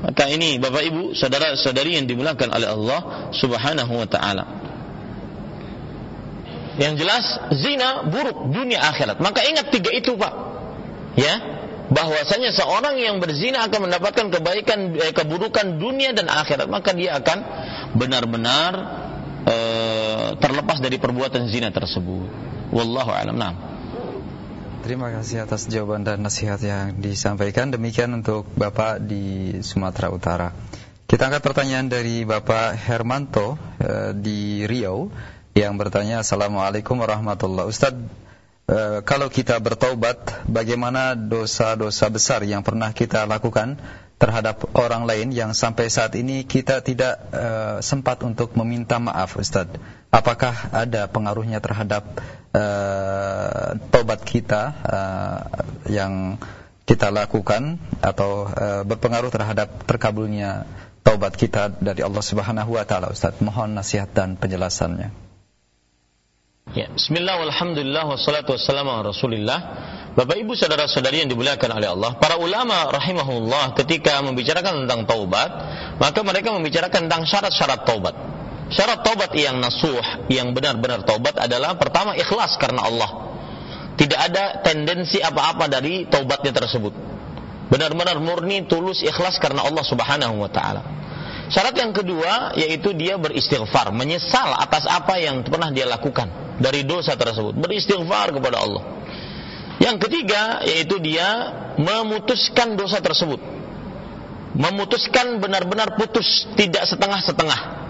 Maka ini Bapak Ibu, saudara-saudari yang dimulakan oleh Allah Subhanahu wa taala. Yang jelas zina buruk dunia akhirat. Maka ingat tiga itu Pak. Ya, bahwasanya seorang yang berzina akan mendapatkan kebaikan eh, keburukan dunia dan akhirat, maka dia akan benar-benar eh, terlepas dari perbuatan zina tersebut. Wallahu a'lam. Nah. Terima kasih atas jawaban dan nasihat yang disampaikan. Demikian untuk Bapak di Sumatera Utara. Kita angkat pertanyaan dari Bapak Hermanto eh, di Riau yang bertanya Assalamualaikum warahmatullahi Ustaz e, kalau kita bertaubat bagaimana dosa-dosa besar yang pernah kita lakukan terhadap orang lain yang sampai saat ini kita tidak uh, sempat untuk meminta maaf Ustaz. Apakah ada pengaruhnya terhadap uh, tobat kita uh, yang kita lakukan atau uh, berpengaruh terhadap terkabulnya taubat kita dari Allah Subhanahu wa taala Ustaz. Mohon nasihat dan penjelasannya. Ya, bismillah walhamdulillah wassalatu wassalamu ala Rasulillah. Bapak Ibu saudara-saudari yang dimuliakan oleh Allah, para ulama rahimahullah ketika membicarakan tentang taubat, maka mereka membicarakan tentang syarat-syarat taubat. Syarat taubat yang nasuh, yang benar-benar taubat adalah pertama ikhlas karena Allah. Tidak ada tendensi apa-apa dari taubatnya tersebut. Benar-benar murni, tulus, ikhlas karena Allah Subhanahu wa taala. Syarat yang kedua yaitu dia beristighfar, menyesal atas apa yang pernah dia lakukan dari dosa tersebut, beristighfar kepada Allah. Yang ketiga yaitu dia memutuskan dosa tersebut. Memutuskan benar-benar putus, tidak setengah-setengah.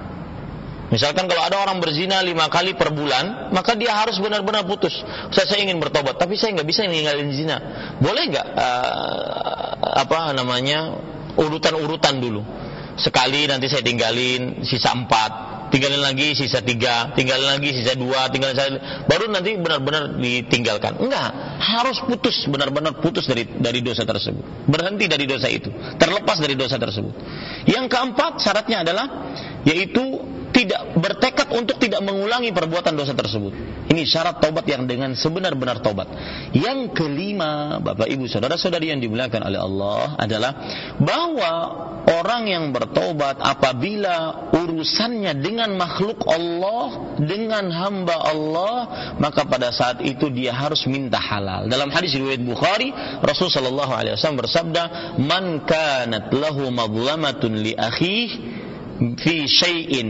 Misalkan kalau ada orang berzina lima kali per bulan, maka dia harus benar-benar putus. Saya, saya ingin bertobat, tapi saya nggak bisa ninggalin zina. Boleh nggak uh, apa namanya urutan-urutan dulu? Sekali nanti saya tinggalin, sisa empat tinggalin lagi sisa tiga, tinggalin lagi sisa dua, tinggalin sisa, baru nanti benar-benar ditinggalkan. Enggak, harus putus, benar-benar putus dari dari dosa tersebut. Berhenti dari dosa itu, terlepas dari dosa tersebut. Yang keempat syaratnya adalah yaitu tidak bertekad untuk tidak mengulangi perbuatan dosa tersebut. Ini syarat taubat yang dengan sebenar-benar taubat. Yang kelima, Bapak Ibu saudara-saudari yang dimuliakan oleh Allah adalah bahwa orang yang bertobat apabila urusannya dengan makhluk Allah, dengan hamba Allah, maka pada saat itu dia harus minta halal. Dalam hadis riwayat Bukhari, Rasul sallallahu alaihi wasallam bersabda, "Man kanat lahu madlamatun li akhihi fi syai'in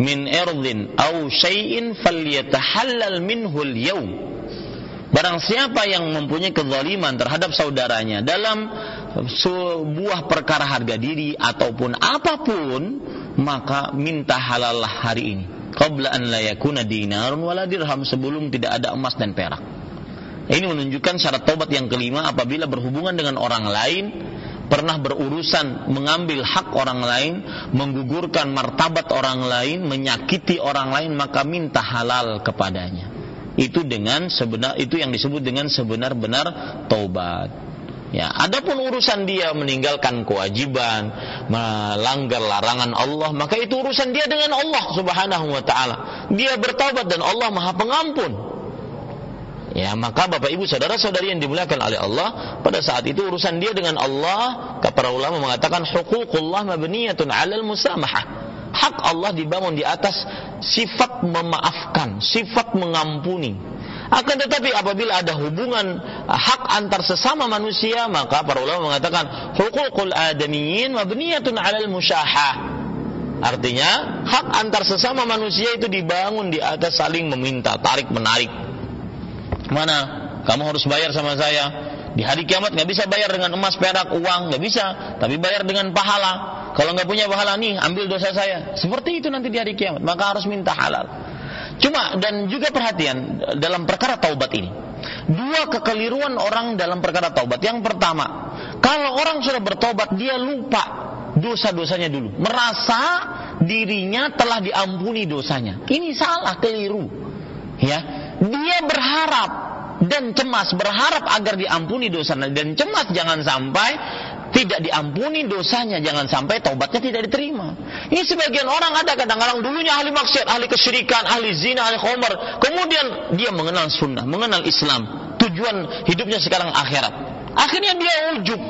min irdin aw syai'in falyatahallal minhu al-yawm Barang siapa yang mempunyai kezaliman terhadap saudaranya dalam sebuah perkara harga diri ataupun apa pun, maka minta halallah hari ini. Qabla an la yakuna dinarun wala dirham sebelum tidak ada emas dan perak. Ini menunjukkan syarat taubat yang kelima apabila berhubungan dengan orang lain pernah berurusan mengambil hak orang lain, menggugurkan martabat orang lain, menyakiti orang lain, maka minta halal kepadanya. Itu dengan sebenar itu yang disebut dengan sebenar-benar taubat. Ya, adapun urusan dia meninggalkan kewajiban, melanggar larangan Allah, maka itu urusan dia dengan Allah Subhanahu wa taala. Dia bertaubat dan Allah Maha Pengampun. Ya, maka Bapak Ibu saudara-saudari yang dimuliakan oleh Allah, pada saat itu urusan dia dengan Allah, para ulama mengatakan huququllah mabniyatun 'alal musamahah. Hak Allah dibangun di atas sifat memaafkan, sifat mengampuni. Akan tetapi apabila ada hubungan hak antar sesama manusia, maka para ulama mengatakan huququl adamiyyin mabniyatun 'alal musyahah. Artinya, hak antar sesama manusia itu dibangun di atas saling meminta, tarik menarik Mana? Kamu harus bayar sama saya. Di hari kiamat nggak bisa bayar dengan emas, perak, uang, nggak bisa. Tapi bayar dengan pahala. Kalau nggak punya pahala nih, ambil dosa saya. Seperti itu nanti di hari kiamat. Maka harus minta halal. Cuma dan juga perhatian dalam perkara taubat ini. Dua kekeliruan orang dalam perkara taubat. Yang pertama, kalau orang sudah bertobat, dia lupa dosa-dosanya dulu. Merasa dirinya telah diampuni dosanya. Ini salah, keliru. Ya, dia berharap dan cemas berharap agar diampuni dosanya. Dan cemas jangan sampai tidak diampuni dosanya jangan sampai taubatnya tidak diterima. Ini sebagian orang ada kadang-kadang dulunya ahli maksiat ahli kesyirikan ahli zina ahli khomer kemudian dia mengenal sunnah mengenal Islam. Tujuan hidupnya sekarang akhirat. Akhirnya dia ujub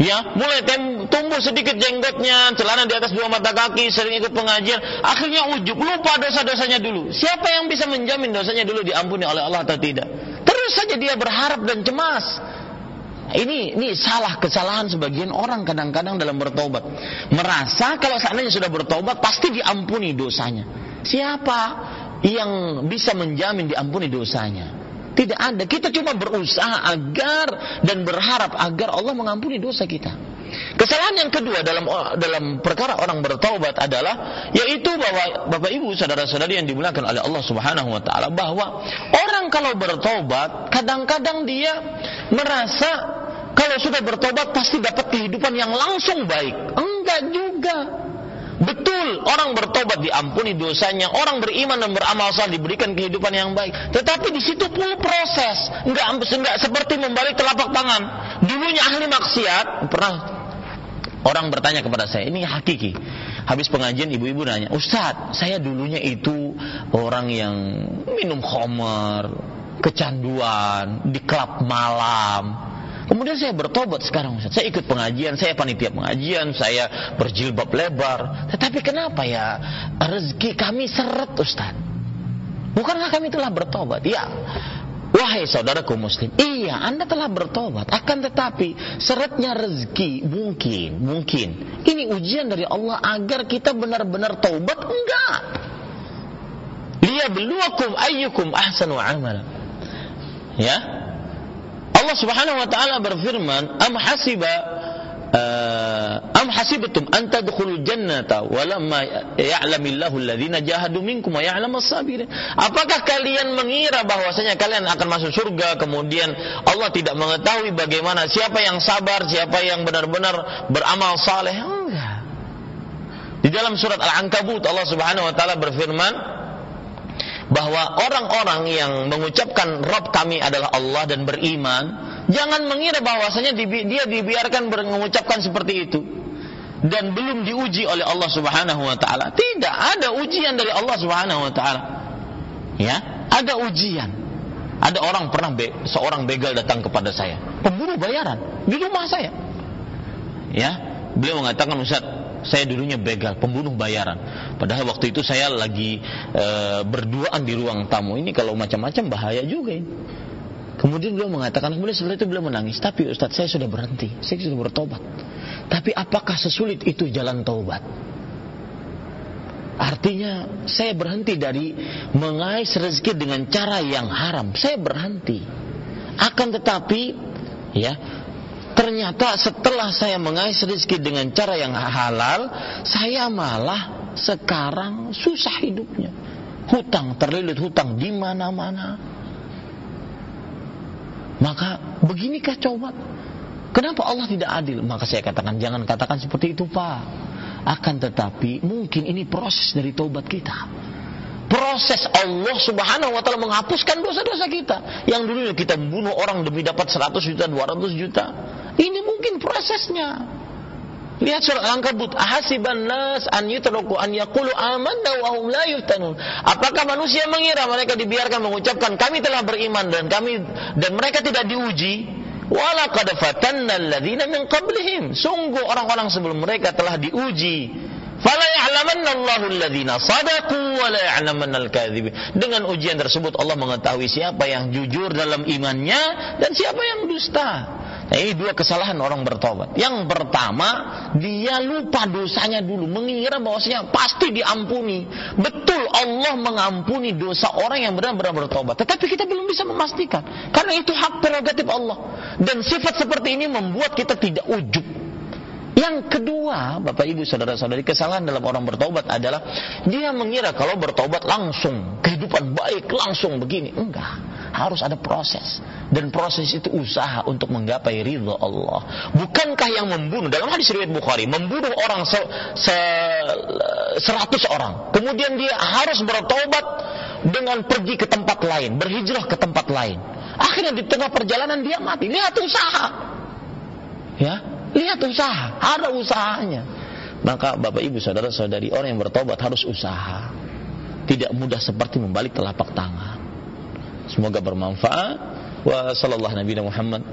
ya mulai tumbuh sedikit jenggotnya celana di atas dua mata kaki sering ikut pengajian. Akhirnya ujub lupa dosa-dosanya dulu. Siapa yang bisa menjamin dosanya dulu diampuni oleh Allah atau tidak? Terus saja dia berharap dan cemas. Ini ini salah kesalahan sebagian orang kadang-kadang dalam bertobat. Merasa kalau seandainya sudah bertobat pasti diampuni dosanya. Siapa yang bisa menjamin diampuni dosanya tidak ada. Kita cuma berusaha agar dan berharap agar Allah mengampuni dosa kita. Kesalahan yang kedua dalam dalam perkara orang bertaubat adalah yaitu bahwa Bapak Ibu saudara-saudari yang dimuliakan oleh Allah Subhanahu wa taala bahwa orang kalau bertaubat kadang-kadang dia merasa kalau sudah bertobat pasti dapat kehidupan yang langsung baik. Enggak juga. Betul, orang bertobat diampuni dosanya, orang beriman dan beramal saleh diberikan kehidupan yang baik. Tetapi di situ pun proses, enggak enggak seperti membalik telapak tangan. Dulunya ahli maksiat, pernah orang bertanya kepada saya, ini hakiki. Habis pengajian ibu-ibu nanya, Ustadz, saya dulunya itu orang yang minum khamar, kecanduan, di klub malam, Kemudian saya bertobat sekarang Ustaz. Saya ikut pengajian, saya panitia pengajian, saya berjilbab lebar. Tetapi kenapa ya rezeki kami seret Ustaz? Bukankah kami telah bertobat? Ya. Wahai saudaraku muslim, iya Anda telah bertobat, akan tetapi seretnya rezeki mungkin, mungkin ini ujian dari Allah agar kita benar-benar taubat enggak. Liyabluwakum ayyukum ahsanu amala. Ya, Allah Subhanahu wa taala berfirman, "Am hasiba uh, am hasibtum an tadkhulul jannata walamma ya'lamillahu alladhina jahadu minkum wa ya'lamas sabirin?" Apakah kalian mengira bahwasanya kalian akan masuk surga kemudian Allah tidak mengetahui bagaimana siapa yang sabar, siapa yang benar-benar beramal saleh? Enggak. Di dalam surat Al-Ankabut Allah Subhanahu wa taala berfirman, bahwa orang-orang yang mengucapkan Rob kami adalah Allah dan beriman, jangan mengira bahwasanya dia dibiarkan mengucapkan seperti itu dan belum diuji oleh Allah Subhanahu wa taala. Tidak ada ujian dari Allah Subhanahu wa taala. Ya, ada ujian. Ada orang pernah be, seorang begal datang kepada saya, pembunuh bayaran di rumah saya. Ya, beliau mengatakan Ustaz, saya dulunya begal, pembunuh bayaran. Padahal waktu itu saya lagi e, berduaan di ruang tamu. Ini kalau macam-macam bahaya juga ini. Kemudian beliau mengatakan, kemudian setelah itu beliau menangis. Tapi Ustadz saya sudah berhenti, saya sudah bertobat. Tapi apakah sesulit itu jalan taubat? Artinya saya berhenti dari mengais rezeki dengan cara yang haram. Saya berhenti. Akan tetapi ya Ternyata setelah saya mengais rezeki dengan cara yang halal, saya malah sekarang susah hidupnya. Hutang terlilit hutang di mana-mana. Maka beginikah coba? Kenapa Allah tidak adil? Maka saya katakan jangan katakan seperti itu, Pak. Akan tetapi mungkin ini proses dari taubat kita proses Allah Subhanahu wa taala menghapuskan dosa-dosa kita. Yang dulu kita membunuh orang demi dapat 100 juta, 200 juta. Ini mungkin prosesnya. Lihat surat Al-Ankabut, ahasiban nas an yutraku an yaqulu amanna wa hum la yuftanun. Apakah manusia mengira mereka dibiarkan mengucapkan kami telah beriman dan kami dan mereka tidak diuji? Wala qad fatanna alladziina min qablihim. Sungguh orang-orang sebelum mereka telah diuji Fala ya'lamanna Allahu alladhina sadaqu wa la ya'lamanna al-kadzibin. Dengan ujian tersebut Allah mengetahui siapa yang jujur dalam imannya dan siapa yang dusta. Ini dua kesalahan orang bertobat. Yang pertama, dia lupa dosanya dulu, mengira bahwasanya pasti diampuni. Betul Allah mengampuni dosa orang yang benar-benar bertobat. Tetapi kita belum bisa memastikan. Karena itu hak prerogatif Allah. Dan sifat seperti ini membuat kita tidak ujub yang kedua, Bapak Ibu saudara-saudari, kesalahan dalam orang bertobat adalah dia mengira kalau bertobat langsung, kehidupan baik langsung begini. Enggak, harus ada proses. Dan proses itu usaha untuk menggapai ridho Allah. Bukankah yang membunuh dalam hadis riwayat Bukhari, membunuh orang se, se, seratus orang, kemudian dia harus bertobat dengan pergi ke tempat lain, berhijrah ke tempat lain. Akhirnya di tengah perjalanan dia mati. Lihat usaha. Ya, Lihat usaha, ada usahanya. Maka Bapak Ibu saudara-saudari orang yang bertobat harus usaha. Tidak mudah seperti membalik telapak tangan. Semoga bermanfaat. Wa sallallahu nabi Muhammad.